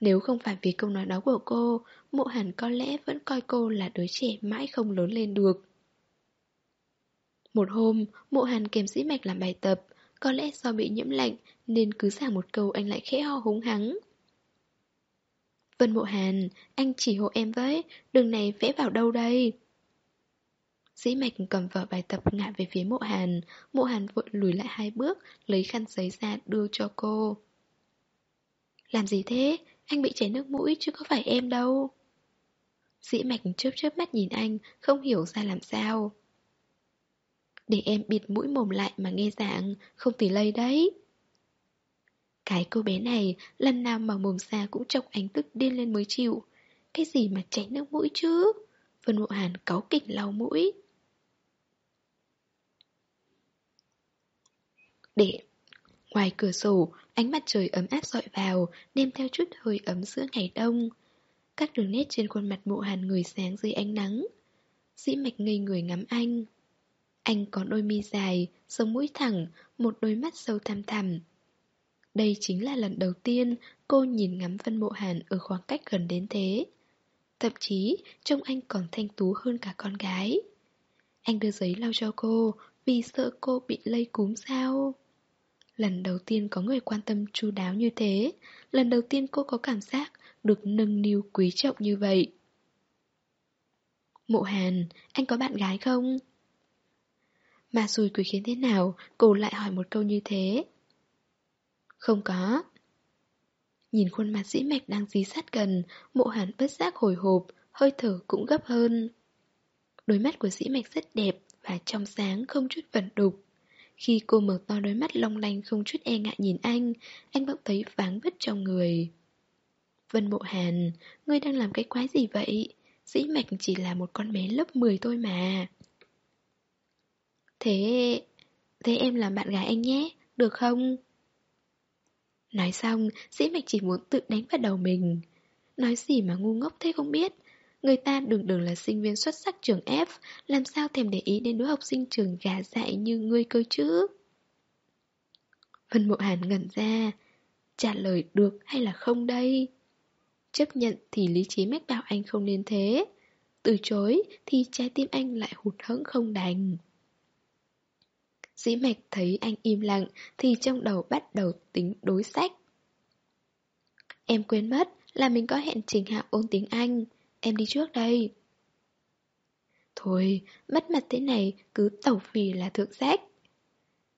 Nếu không phải vì câu nói đó của cô Mộ hẳn có lẽ vẫn coi cô là đứa trẻ mãi không lớn lên được. Một hôm, mộ hàn kèm dĩ mạch làm bài tập Có lẽ do bị nhiễm lạnh Nên cứ giảng một câu anh lại khẽ ho húng hắng. Vân Mộ Hàn, anh chỉ hộ em với, đường này vẽ vào đâu đây? Dĩ mạch cầm vở bài tập ngã về phía mộ hàn. Mộ hàn vội lùi lại hai bước, Lấy khăn giấy ra đưa cho cô. Làm gì thế? Anh bị chảy nước mũi, chứ có phải em đâu. Dĩ mạch chớp chớp mắt nhìn anh, Không hiểu ra làm sao. Để em bịt mũi mồm lại mà nghe giảng, Không thì lây đấy. Cái cô bé này, Lần nào mà mồm xa cũng chọc ánh tức điên lên mới chịu. Cái gì mà chảy nước mũi chứ? Vân Mộ Hàn cáu kỉnh lau mũi. Để Ngoài cửa sổ, ánh mặt trời ấm áp dọi vào, đem theo chút hơi ấm giữa ngày đông. Các đường nét trên khuôn mặt mộ hàn người sáng dưới ánh nắng. Dĩ mạch ngây người ngắm anh. Anh có đôi mi dài, sống mũi thẳng, một đôi mắt sâu thăm thẳm. Đây chính là lần đầu tiên cô nhìn ngắm Vân Mộ Hàn ở khoảng cách gần đến thế. Thậm chí, trông anh còn thanh tú hơn cả con gái. Anh đưa giấy lau cho cô, vì sợ cô bị lây cúm sao. Lần đầu tiên có người quan tâm chu đáo như thế. Lần đầu tiên cô có cảm giác Được nâng niu quý trọng như vậy. Mộ Hàn, anh có bạn gái không? Mà xùi quỷ khiến thế nào Cô lại hỏi một câu như thế. Không có. Nhìn khuôn mặt dĩ mạch đang dí sát gần Mộ Hàn bất giác hồi hộp Hơi thở cũng gấp hơn. Đôi mắt của dĩ mạch rất đẹp Và trong sáng không chút vẩn đục khi cô mở to đôi mắt long lanh không chút e ngại nhìn anh, anh bỗng thấy váng vất trong người. Vân Bộ Hàn, ngươi đang làm cái quái gì vậy? Dĩ mạch chỉ là một con bé lớp 10 thôi mà. Thế... thế em làm bạn gái anh nhé, được không? Nói xong, dĩ mạch chỉ muốn tự đánh vào đầu mình. Nói gì mà ngu ngốc thế không biết. Người ta đường đường là sinh viên xuất sắc trường F, làm sao thèm để ý đến đứa học sinh trường gà dại như ngươi cơ chứ? Vân Mộ Hàn ngẩn ra, trả lời được hay là không đây? Chấp nhận thì lý trí mách bảo anh không nên thế. Từ chối thì trái tim anh lại hụt hẫng không đành. Dĩ mạch thấy anh im lặng thì trong đầu bắt đầu tính đối sách. Em quên mất là mình có hẹn Trình Hạ ôn tiếng Anh. Em đi trước đây. Thôi, mất mặt thế này cứ tẩu phì là thượng sách.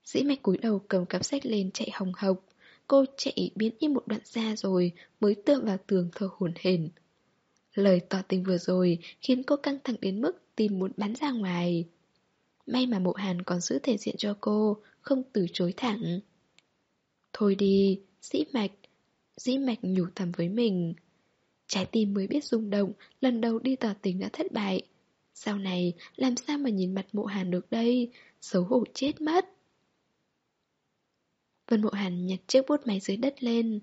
Dĩ mạch cúi đầu cầm cặp sách lên chạy hồng hộc. Cô chạy biến im một đoạn xa rồi mới tựa vào tường thở hổn hển. Lời tỏ tình vừa rồi khiến cô căng thẳng đến mức tìm muốn bắn ra ngoài. May mà mộ hàn còn giữ thể diện cho cô, không từ chối thẳng. Thôi đi, dĩ mạch. Dĩ mạch nhủ thầm với mình. Trái tim mới biết rung động, lần đầu đi tỏ tình đã thất bại. Sau này, làm sao mà nhìn mặt mộ hàn được đây? Xấu hổ chết mất. Vân mộ hàn nhặt chiếc bút máy dưới đất lên.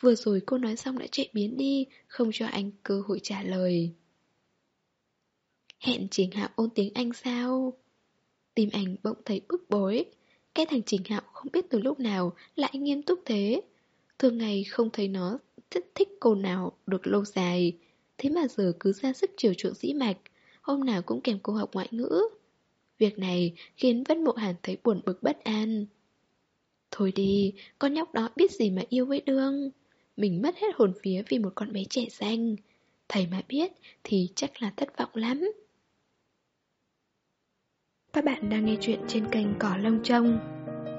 Vừa rồi cô nói xong đã chạy biến đi, không cho anh cơ hội trả lời. Hẹn Trình Hạo ôn tiếng Anh sao? Tim anh bỗng thấy bức bối. Cái thằng Trình Hạo không biết từ lúc nào lại nghiêm túc thế. Thường ngày không thấy nó thích thích cô nào được lâu dài. Thế mà giờ cứ ra sức chiều chuộng dĩ mạch Hôm nào cũng kèm cô học ngoại ngữ. Việc này khiến Vân Mộ Hàn thấy buồn bực bất an. Thôi đi, con nhóc đó biết gì mà yêu với đương. Mình mất hết hồn phía vì một con bé trẻ xanh Thầy mà biết thì chắc là thất vọng lắm. Các bạn đang nghe chuyện trên kênh Cỏ Lông Trông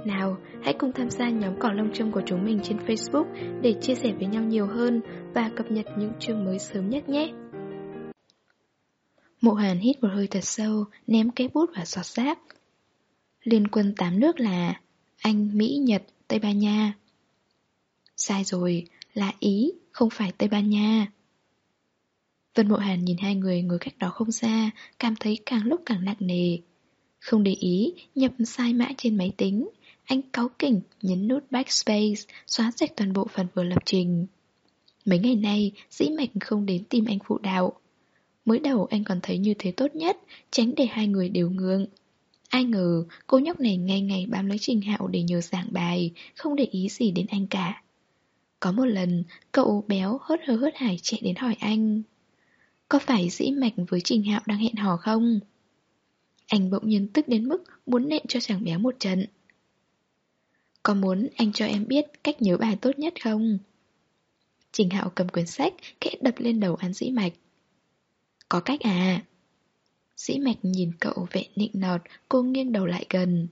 nào, hãy cùng tham gia nhóm cỏ lông trông của chúng mình trên Facebook để chia sẻ với nhau nhiều hơn và cập nhật những chương mới sớm nhất nhé. Mộ Hàn hít một hơi thật sâu, ném cái bút vào sọt rác. Liên quân tám nước là Anh, Mỹ, Nhật, Tây Ban Nha. Sai rồi, là Ý, không phải Tây Ban Nha. Vân Mộ Hàn nhìn hai người ngồi cách đó không xa, cảm thấy càng lúc càng nặng nề. Không để ý, nhập sai mã trên máy tính, anh cáu kỉnh nhấn nút backspace, xóa sạch toàn bộ phần vừa lập trình. Mấy ngày nay, dĩ mạch không đến tìm anh phụ đạo. Mới đầu anh còn thấy như thế tốt nhất, tránh để hai người đều ngượng. Ai ngờ, cô nhóc này ngay ngày bám lấy trình hạo để nhờ giảng bài, không để ý gì đến anh cả. Có một lần, cậu béo hớt hơ hớt hải chạy đến hỏi anh. Có phải dĩ mạch với trình hạo đang hẹn hò không? Anh bỗng nhiên tức đến mức muốn nện cho chàng béo một trận. Có muốn anh cho em biết cách nhớ bài tốt nhất không? Trình Hạo cầm quyển sách, khẽ đập lên đầu án Dĩ Mạch. Có cách à? Dĩ Mạch nhìn cậu vẻ nịnh nọt, cô nghiêng đầu lại gần.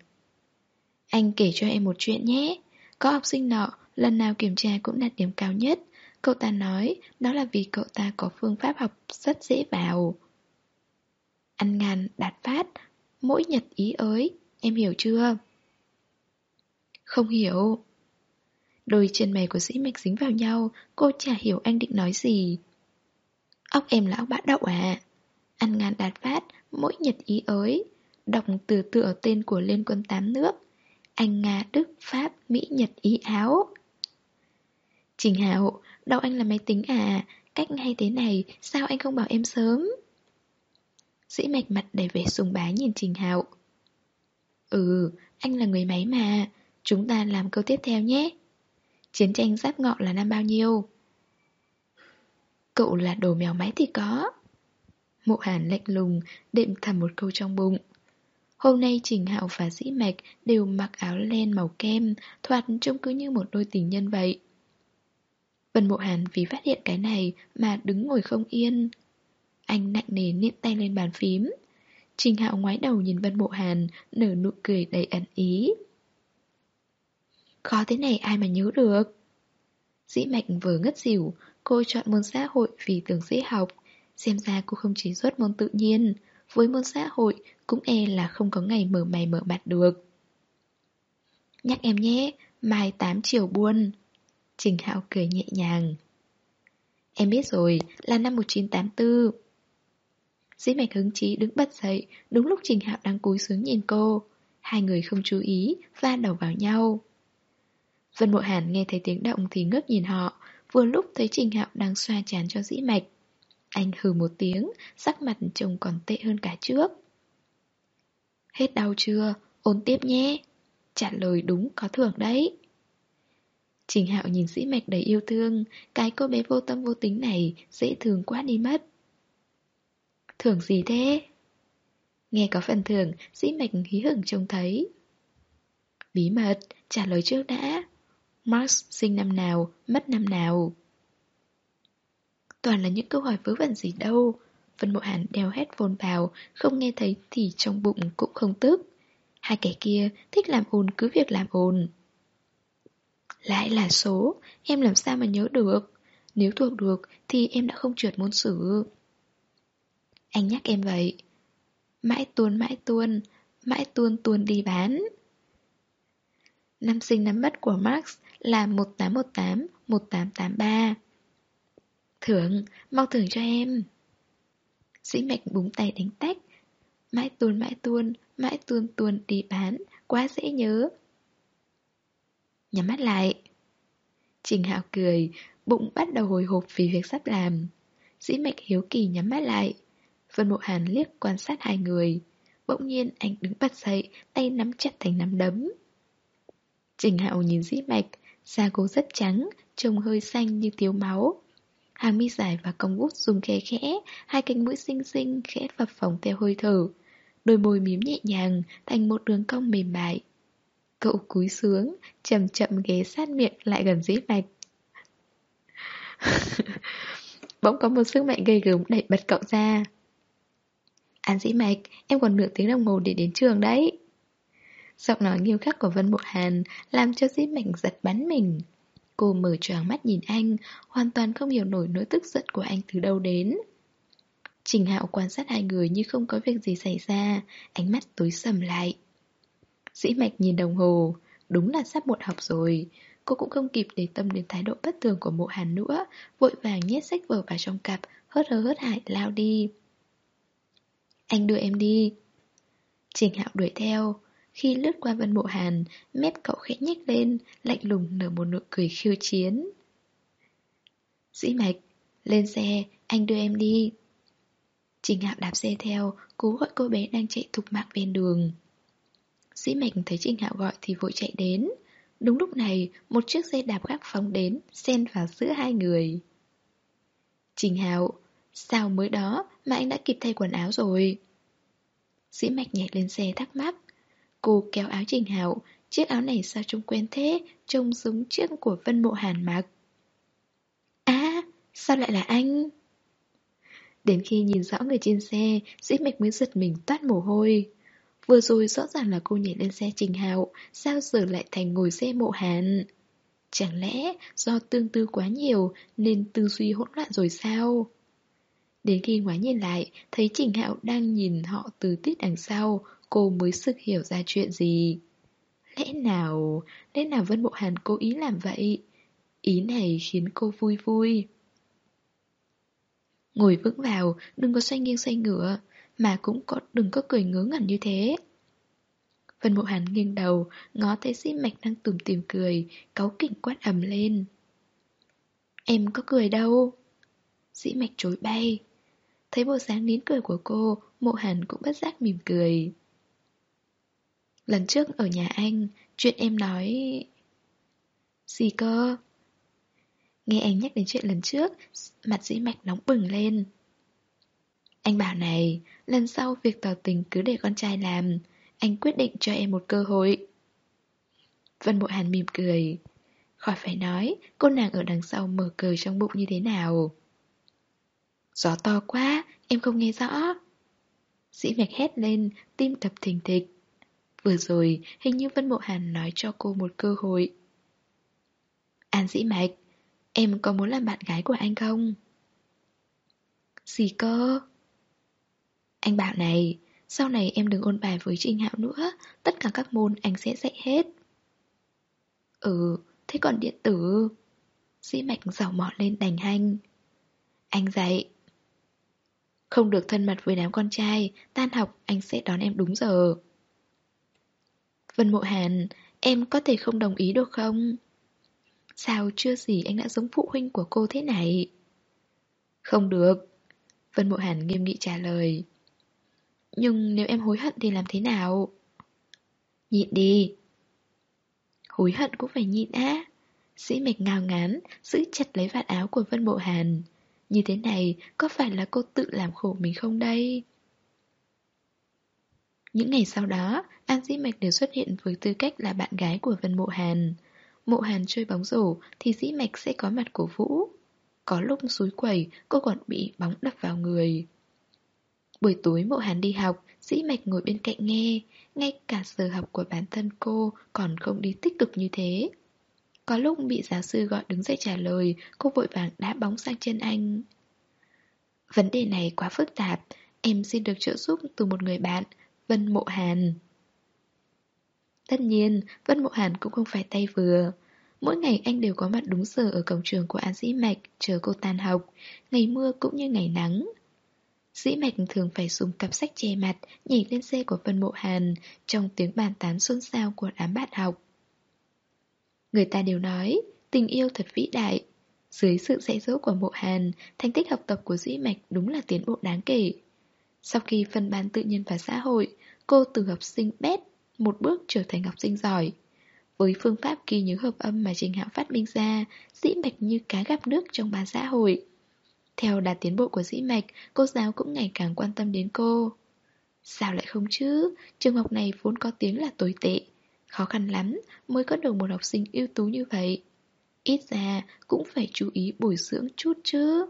Anh kể cho em một chuyện nhé. Có học sinh nọ, lần nào kiểm tra cũng đạt điểm cao nhất. Cậu ta nói, đó là vì cậu ta có phương pháp học rất dễ vào. Ăn ngàn, đạt phát, mỗi nhật ý ới, em hiểu chưa? Không hiểu. Đôi chân mày của dĩ mạch dính vào nhau, cô chả hiểu anh định nói gì. Óc em lão bã đậu à? Ăn ngàn đạt phát, mỗi nhật ý ới, đọc từ tựa tên của Liên quân tám nước. Anh Nga, Đức, Pháp, Mỹ, Nhật, Ý, Áo. Trình Hảo đâu anh là máy tính à? Cách ngay thế này, sao anh không bảo em sớm? Dĩ mạch mặt đầy vẻ sùng bái nhìn Trình Hạo. Ừ, anh là người máy mà. Chúng ta làm câu tiếp theo nhé. Chiến tranh giáp ngọ là năm bao nhiêu? Cậu là đồ mèo máy thì có. Mộ hàn lạnh lùng, đệm thầm một câu trong bụng. Hôm nay Trình Hạo và Dĩ Mạch đều mặc áo len màu kem, thoạt trông cứ như một đôi tình nhân vậy. Vân Mộ Hàn vì phát hiện cái này mà đứng ngồi không yên. Anh nặng nề niệm tay lên bàn phím. Trình Hạo ngoái đầu nhìn Vân Mộ Hàn, nở nụ cười đầy ẩn ý. Khó thế này ai mà nhớ được. Dĩ Mạch vừa ngất xỉu, cô chọn môn xã hội vì tưởng dễ học. Xem ra cô không chỉ rốt môn tự nhiên, với môn xã hội cũng e là không có ngày mở mày mở mặt được. Nhắc em nhé, mai 8 chiều buôn. Trình Hạo cười nhẹ nhàng. Em biết rồi, là năm 1984. Dĩ mạch hứng chí đứng bật dậy, đúng lúc Trình Hạo đang cúi xuống nhìn cô. Hai người không chú ý, va đầu vào nhau. Vân Mộ Hàn nghe thấy tiếng động thì ngước nhìn họ, vừa lúc thấy Trình Hạo đang xoa chán cho dĩ mạch. Anh hừ một tiếng, sắc mặt trông còn tệ hơn cả trước. Hết đau chưa? Ôn tiếp nhé. Trả lời đúng có thưởng đấy. Trình Hạo nhìn dĩ mạch đầy yêu thương, cái cô bé vô tâm vô tính này dễ thương quá đi mất. Thưởng gì thế? Nghe có phần thưởng, dĩ mạch hí hửng trông thấy. Bí mật, trả lời trước đã. Marx sinh năm nào, mất năm nào? Toàn là những câu hỏi vớ vẩn gì đâu. Vân Mộ Hàn đeo hết vào Không nghe thấy thì trong bụng cũng không tức. Hai kẻ kia thích làm ồn cứ việc làm ồn. Lại là số Em làm sao mà nhớ được? Nếu thuộc được thì em đã không trượt môn sử. Anh nhắc em vậy. Mãi tuôn mãi tuôn Mãi tuôn tuôn đi bán. Năm sinh năm mất của Marx là 1818-1883 Thưởng, mau thưởng cho em. Dĩ mạch búng tay đánh tách. Mãi tuôn mãi tuôn, mãi tuôn tuôn đi bán Quá dễ nhớ. Nhắm mắt lại. Trình Hạo cười Bụng bắt đầu hồi hộp vì việc sắp làm. Dĩ mạch hiếu kỳ nhắm mắt lại. Vân Mộ Hàn liếc quan sát hai người. Bỗng nhiên anh đứng bật dậy Tay nắm chặt thành nắm đấm. Trình Hạo nhìn dĩ mạch Da cô rất trắng Trông hơi xanh như thiếu máu Hàng mi dài và cong vút dùng khe khẽ, hai cánh mũi xinh xinh khẽ phập phồng theo hơi thở. Đôi môi mím nhẹ nhàng, thành một đường cong mềm mại. Cậu cúi xuống, chậm chậm ghé sát miệng lại gần dĩ mạch. Bỗng có một sức mạnh gây gớm đẩy bật cậu ra. An dĩ mạch, em còn nửa tiếng đồng hồ để đến trường đấy. Giọng nói nghiêm khắc của Vân Bộ Hàn làm cho dĩ mạch giật bắn mình. Cô mở tròn mắt nhìn anh, hoàn toàn không hiểu nổi nỗi tức giận của anh từ đâu đến. Trình Hạo quan sát hai người như không có việc gì xảy ra, ánh mắt tối sầm lại. Dĩ mạch nhìn đồng hồ, đúng là sắp muộn học rồi. Cô cũng không kịp để tâm đến thái độ bất thường của mộ hàn nữa, vội vàng nhét sách vở vào trong cặp, hớt hơ hớt hải lao đi. Anh đưa em đi. Trình Hạo đuổi theo, khi lướt qua Vân Mộ Hàn, mép cậu khẽ nhếch lên, lạnh lùng nở một nụ cười khiêu chiến. Dĩ mạch, lên xe, anh đưa em đi. Trình Hạo đạp xe theo, cố gọi cô bé đang chạy thục mạng bên đường. Dĩ mạch thấy Trình Hạo gọi thì vội chạy đến. Đúng lúc này, một chiếc xe đạp khác phóng đến, xen vào giữa hai người. Trình Hạo, sao mới đó mà anh đã kịp thay quần áo rồi? Dĩ mạch nhảy lên xe thắc mắc. Cô kéo áo Trình Hạo, chiếc áo này sao trông quen thế, trông giống chiếc của Vân Mộ Hàn mặc. À, Sao lại là anh? Đến khi nhìn rõ người trên xe, dĩ mạch mới giật mình toát mồ hôi. Vừa rồi rõ ràng là cô nhảy lên xe Trình Hạo, sao giờ lại thành ngồi xe mộ hàn? Chẳng lẽ do tương tư quá nhiều nên tư duy hỗn loạn rồi sao? Đến khi ngoái nhìn lại, thấy Trình Hạo đang nhìn họ từ tít đằng sau, cô mới sực hiểu ra chuyện gì. Lẽ nào, lẽ nào Vân bộ Hàn cố ý làm vậy? Ý này khiến cô vui vui. Ngồi vững vào, đừng có xoay nghiêng xoay ngửa, mà cũng có, đừng có cười ngớ ngẩn như thế. Vân bộ Hàn nghiêng đầu, ngó thấy sĩ mạch đang tủm tìm cười, cáu kỉnh quát ầm lên. Em có cười đâu. Sĩ mạch chối bay. Thấy bộ dáng nín cười của cô, Mộ Hàn cũng bất giác mỉm cười. Lần trước ở nhà anh, chuyện em nói... Gì cơ? Nghe anh nhắc đến chuyện lần trước, mặt dĩ mạch nóng bừng lên. Anh bảo này, lần sau việc tỏ tình cứ để con trai làm, anh quyết định cho em một cơ hội. Vân Bộ Hàn mỉm cười. Khỏi phải nói, cô nàng ở đằng sau mở cờ trong bụng như thế nào. Gió to quá, em không nghe rõ. Dĩ mạch hét lên, tim đập thình thịch. Vừa rồi, hình như Vân Bộ Hàn nói cho cô một cơ hội. An dĩ mạch, em có muốn làm bạn gái của anh không? Gì cơ? Anh bảo này, sau này em đừng ôn bài với Trinh Hạo nữa, tất cả các môn anh sẽ dạy hết. Ừ, thế còn điện tử? Dĩ mạch giàu mọt lên đành hanh. Anh dạy. Không được thân mật với đám con trai, tan học anh sẽ đón em đúng giờ. Vân Mộ Hàn, em có thể không đồng ý được không? Sao chưa gì anh đã giống phụ huynh của cô thế này? Không được. Vân Mộ Hàn nghiêm nghị trả lời. Nhưng nếu em hối hận thì làm thế nào? Nhịn đi. Hối hận cũng phải nhịn á. Sĩ mạch ngào ngán, giữ chặt lấy vạt áo của Vân Mộ Hàn. Như thế này, có phải là cô tự làm khổ mình không đây? Những ngày sau đó, An Dĩ Mạch đều xuất hiện với tư cách là bạn gái của Vân Mộ Hàn. Mộ Hàn chơi bóng rổ thì Dĩ Mạch sẽ có mặt cổ vũ. Có lúc suối quẩy, cô còn bị bóng đập vào người. Buổi tối Mộ Hàn đi học, Dĩ Mạch ngồi bên cạnh nghe, ngay cả giờ học của bản thân cô còn không đi tích cực như thế. Có lúc bị giáo sư gọi đứng dậy trả lời, cô vội vàng đá bóng sang chân anh. Vấn đề này quá phức tạp, em xin được trợ giúp từ một người bạn, Vân Mộ Hàn. Tất nhiên, Vân Mộ Hàn cũng không phải tay vừa. Mỗi ngày anh đều có mặt đúng giờ ở cổng trường của An Dĩ Mạch, chờ cô tan học, ngày mưa cũng như ngày nắng. Dĩ Mạch thường phải dùng cặp sách che mặt, nhảy lên xe của Vân Mộ Hàn, trong tiếng bàn tán xôn xao của đám bạn học. Người ta đều nói, tình yêu thật vĩ đại. Dưới sự dạy dỗ của Mộ Hàn, thành tích học tập của Dĩ Mạch đúng là tiến bộ đáng kể. Sau khi phân ban tự nhiên và xã hội, cô từ học sinh bét một bước trở thành học sinh giỏi. Với phương pháp ghi nhớ hợp âm mà Trình Hạo phát minh ra, Dĩ Mạch như cá gặp nước trong bàn xã hội. Theo đạt tiến bộ của Dĩ Mạch, cô giáo cũng ngày càng quan tâm đến cô. Sao lại không chứ? Trường học này vốn có tiếng là tồi tệ. Khó khăn lắm mới có được một học sinh ưu tú như vậy. Ít ra cũng phải chú ý bồi dưỡng chút chứ.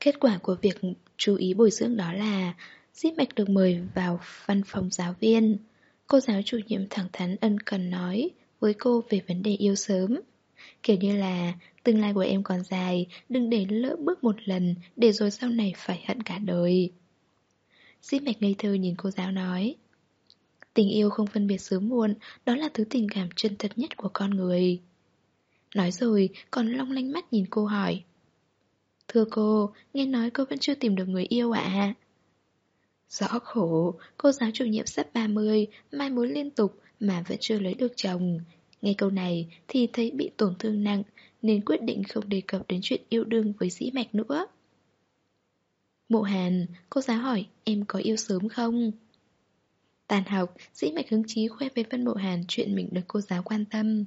Kết quả của việc chú ý bồi dưỡng đó là Diếp Mạch được mời vào văn phòng giáo viên. Cô giáo chủ nhiệm thẳng thắn ân cần nói với cô về vấn đề yêu sớm. Kiểu như là tương lai của em còn dài, đừng để lỡ bước một lần để rồi sau này phải hận cả đời. Diếp Mạch ngây thơ nhìn cô giáo nói Tình yêu không phân biệt sớm muộn, đó là thứ tình cảm chân thật nhất của con người. Nói rồi, còn long lanh mắt nhìn cô hỏi Thưa cô, nghe nói cô vẫn chưa tìm được người yêu ạ à? Rõ khổ, cô giáo chủ nhiệm sắp 30, mai mối liên tục mà vẫn chưa lấy được chồng. Nghe câu này thì thấy bị tổn thương nặng, nên quyết định không đề cập đến chuyện yêu đương với dĩ mạch nữa. Mộ Hàn, cô giáo hỏi em có yêu sớm không? Tàn học, dĩ mạch hứng chí khoe với Vân Mộ Hàn chuyện mình được cô giáo quan tâm.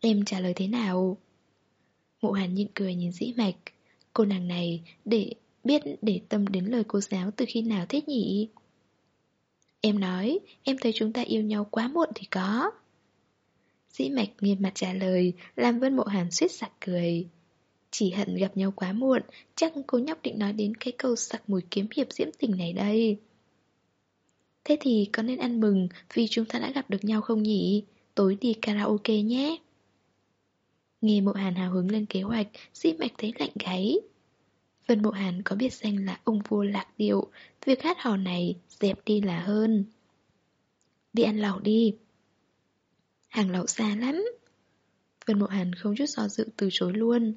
Em trả lời thế nào? Mộ Hàn nhịn cười nhìn dĩ mạch. Cô nàng này để biết để tâm đến lời cô giáo từ khi nào thế nhỉ? Em nói, em thấy chúng ta yêu nhau quá muộn thì có. Dĩ mạch nghiêm mặt trả lời, làm Vân Mộ Hàn suýt sặc cười. Chỉ hận gặp nhau quá muộn, chắc cô nhóc định nói đến cái câu sặc mùi kiếm hiệp diễm tình này đây. Thế thì có nên ăn mừng vì chúng ta đã gặp được nhau không nhỉ? Tối đi karaoke nhé. Nghe Mộ Hàn hào hứng lên kế hoạch, dĩ mạch thấy lạnh gáy. Vân Mộ Hàn có biết danh là ông vua lạc điệu, việc hát hò này dẹp đi là hơn. Đi ăn lẩu đi. Hàng lẩu xa lắm. Vân Mộ Hàn không chút do dự từ chối luôn.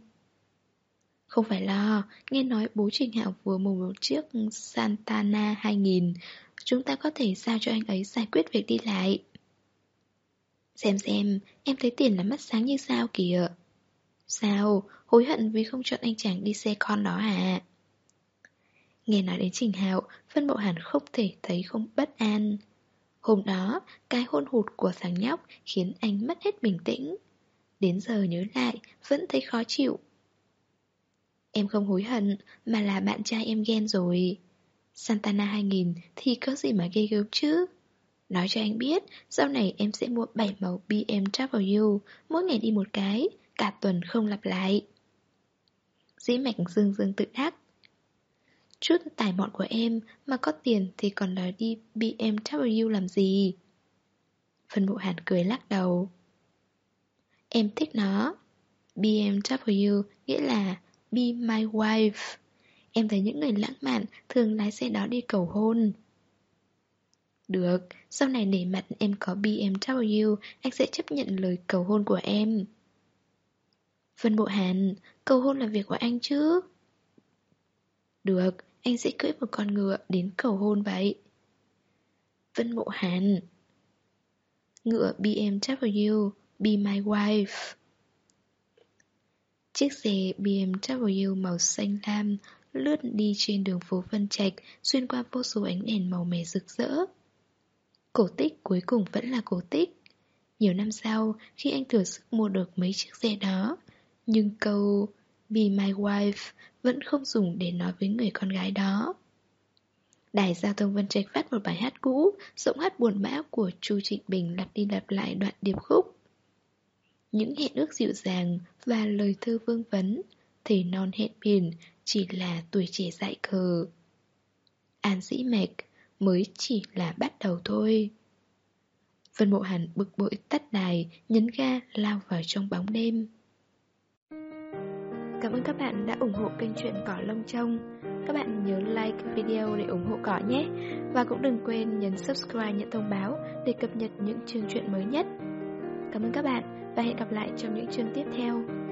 Không phải lo, nghe nói bố Trình Hạo vừa mua một chiếc Santana 2000, chúng ta có thể giao cho anh ấy giải quyết việc đi lại. Xem xem, em thấy tiền là mắt sáng như sao kìa. Sao, hối hận vì không chọn anh chàng đi xe con đó à? Nghe nói đến Trình Hạo, Vân Mộ Hàn không thể thấy không bất an. Hôm đó, cái hôn hụt của thằng nhóc khiến anh mất hết bình tĩnh. Đến giờ nhớ lại, vẫn thấy khó chịu. Em không hối hận, mà là bạn trai em ghen rồi. Santana 2000 thì có gì mà ghê gớm chứ? Nói cho anh biết, sau này em sẽ mua 7 màu BMW mỗi ngày đi một cái, cả tuần không lặp lại. Dĩ mạch dương dương tự đắc. Chút tài mọn của em mà có tiền thì còn đòi đi BMW làm gì? Phân bộ hàn cười lắc đầu. Em thích nó. BMW nghĩa là Be My Wife. Em thấy những người lãng mạn thường lái xe đó đi cầu hôn. Được, sau này nể mặt em có BMW, anh sẽ chấp nhận lời cầu hôn của em. Vân Bộ Hàn, cầu hôn là việc của anh chứ? Được, anh sẽ cưỡi một con ngựa đến cầu hôn vậy. Vân Bộ Hàn Ngựa BMW, be my wife. Chiếc xe BMW màu xanh lam lướt đi trên đường phố Vân Trạch xuyên qua vô số ánh đèn màu mè rực rỡ. Cổ tích cuối cùng vẫn là cổ tích. Nhiều năm sau, khi anh thừa sức mua được mấy chiếc xe đó, nhưng câu Be my wife vẫn không dùng để nói với người con gái đó. Đài giao thông Vân Trạch phát một bài hát cũ, giọng hát buồn bã của Chu Trịnh Bình lặp đi lặp lại đoạn điệp khúc. Những hẹn ước dịu dàng và lời thơ vương vấn, thầy non hẹn biển chỉ là tuổi trẻ dại khờ. An dĩ mạch mới chỉ là bắt đầu thôi. Vân Mộ Hàn bực bội tắt đài, nhấn ga lao vào trong bóng đêm. Cảm ơn các bạn đã ủng hộ kênh truyện Cỏ Lông Trông. Các bạn nhớ like video để ủng hộ cỏ nhé. Và cũng đừng quên nhấn subscribe nhận thông báo để cập nhật những chương truyện mới nhất. Cảm ơn các bạn và hẹn gặp lại trong những chương tiếp theo.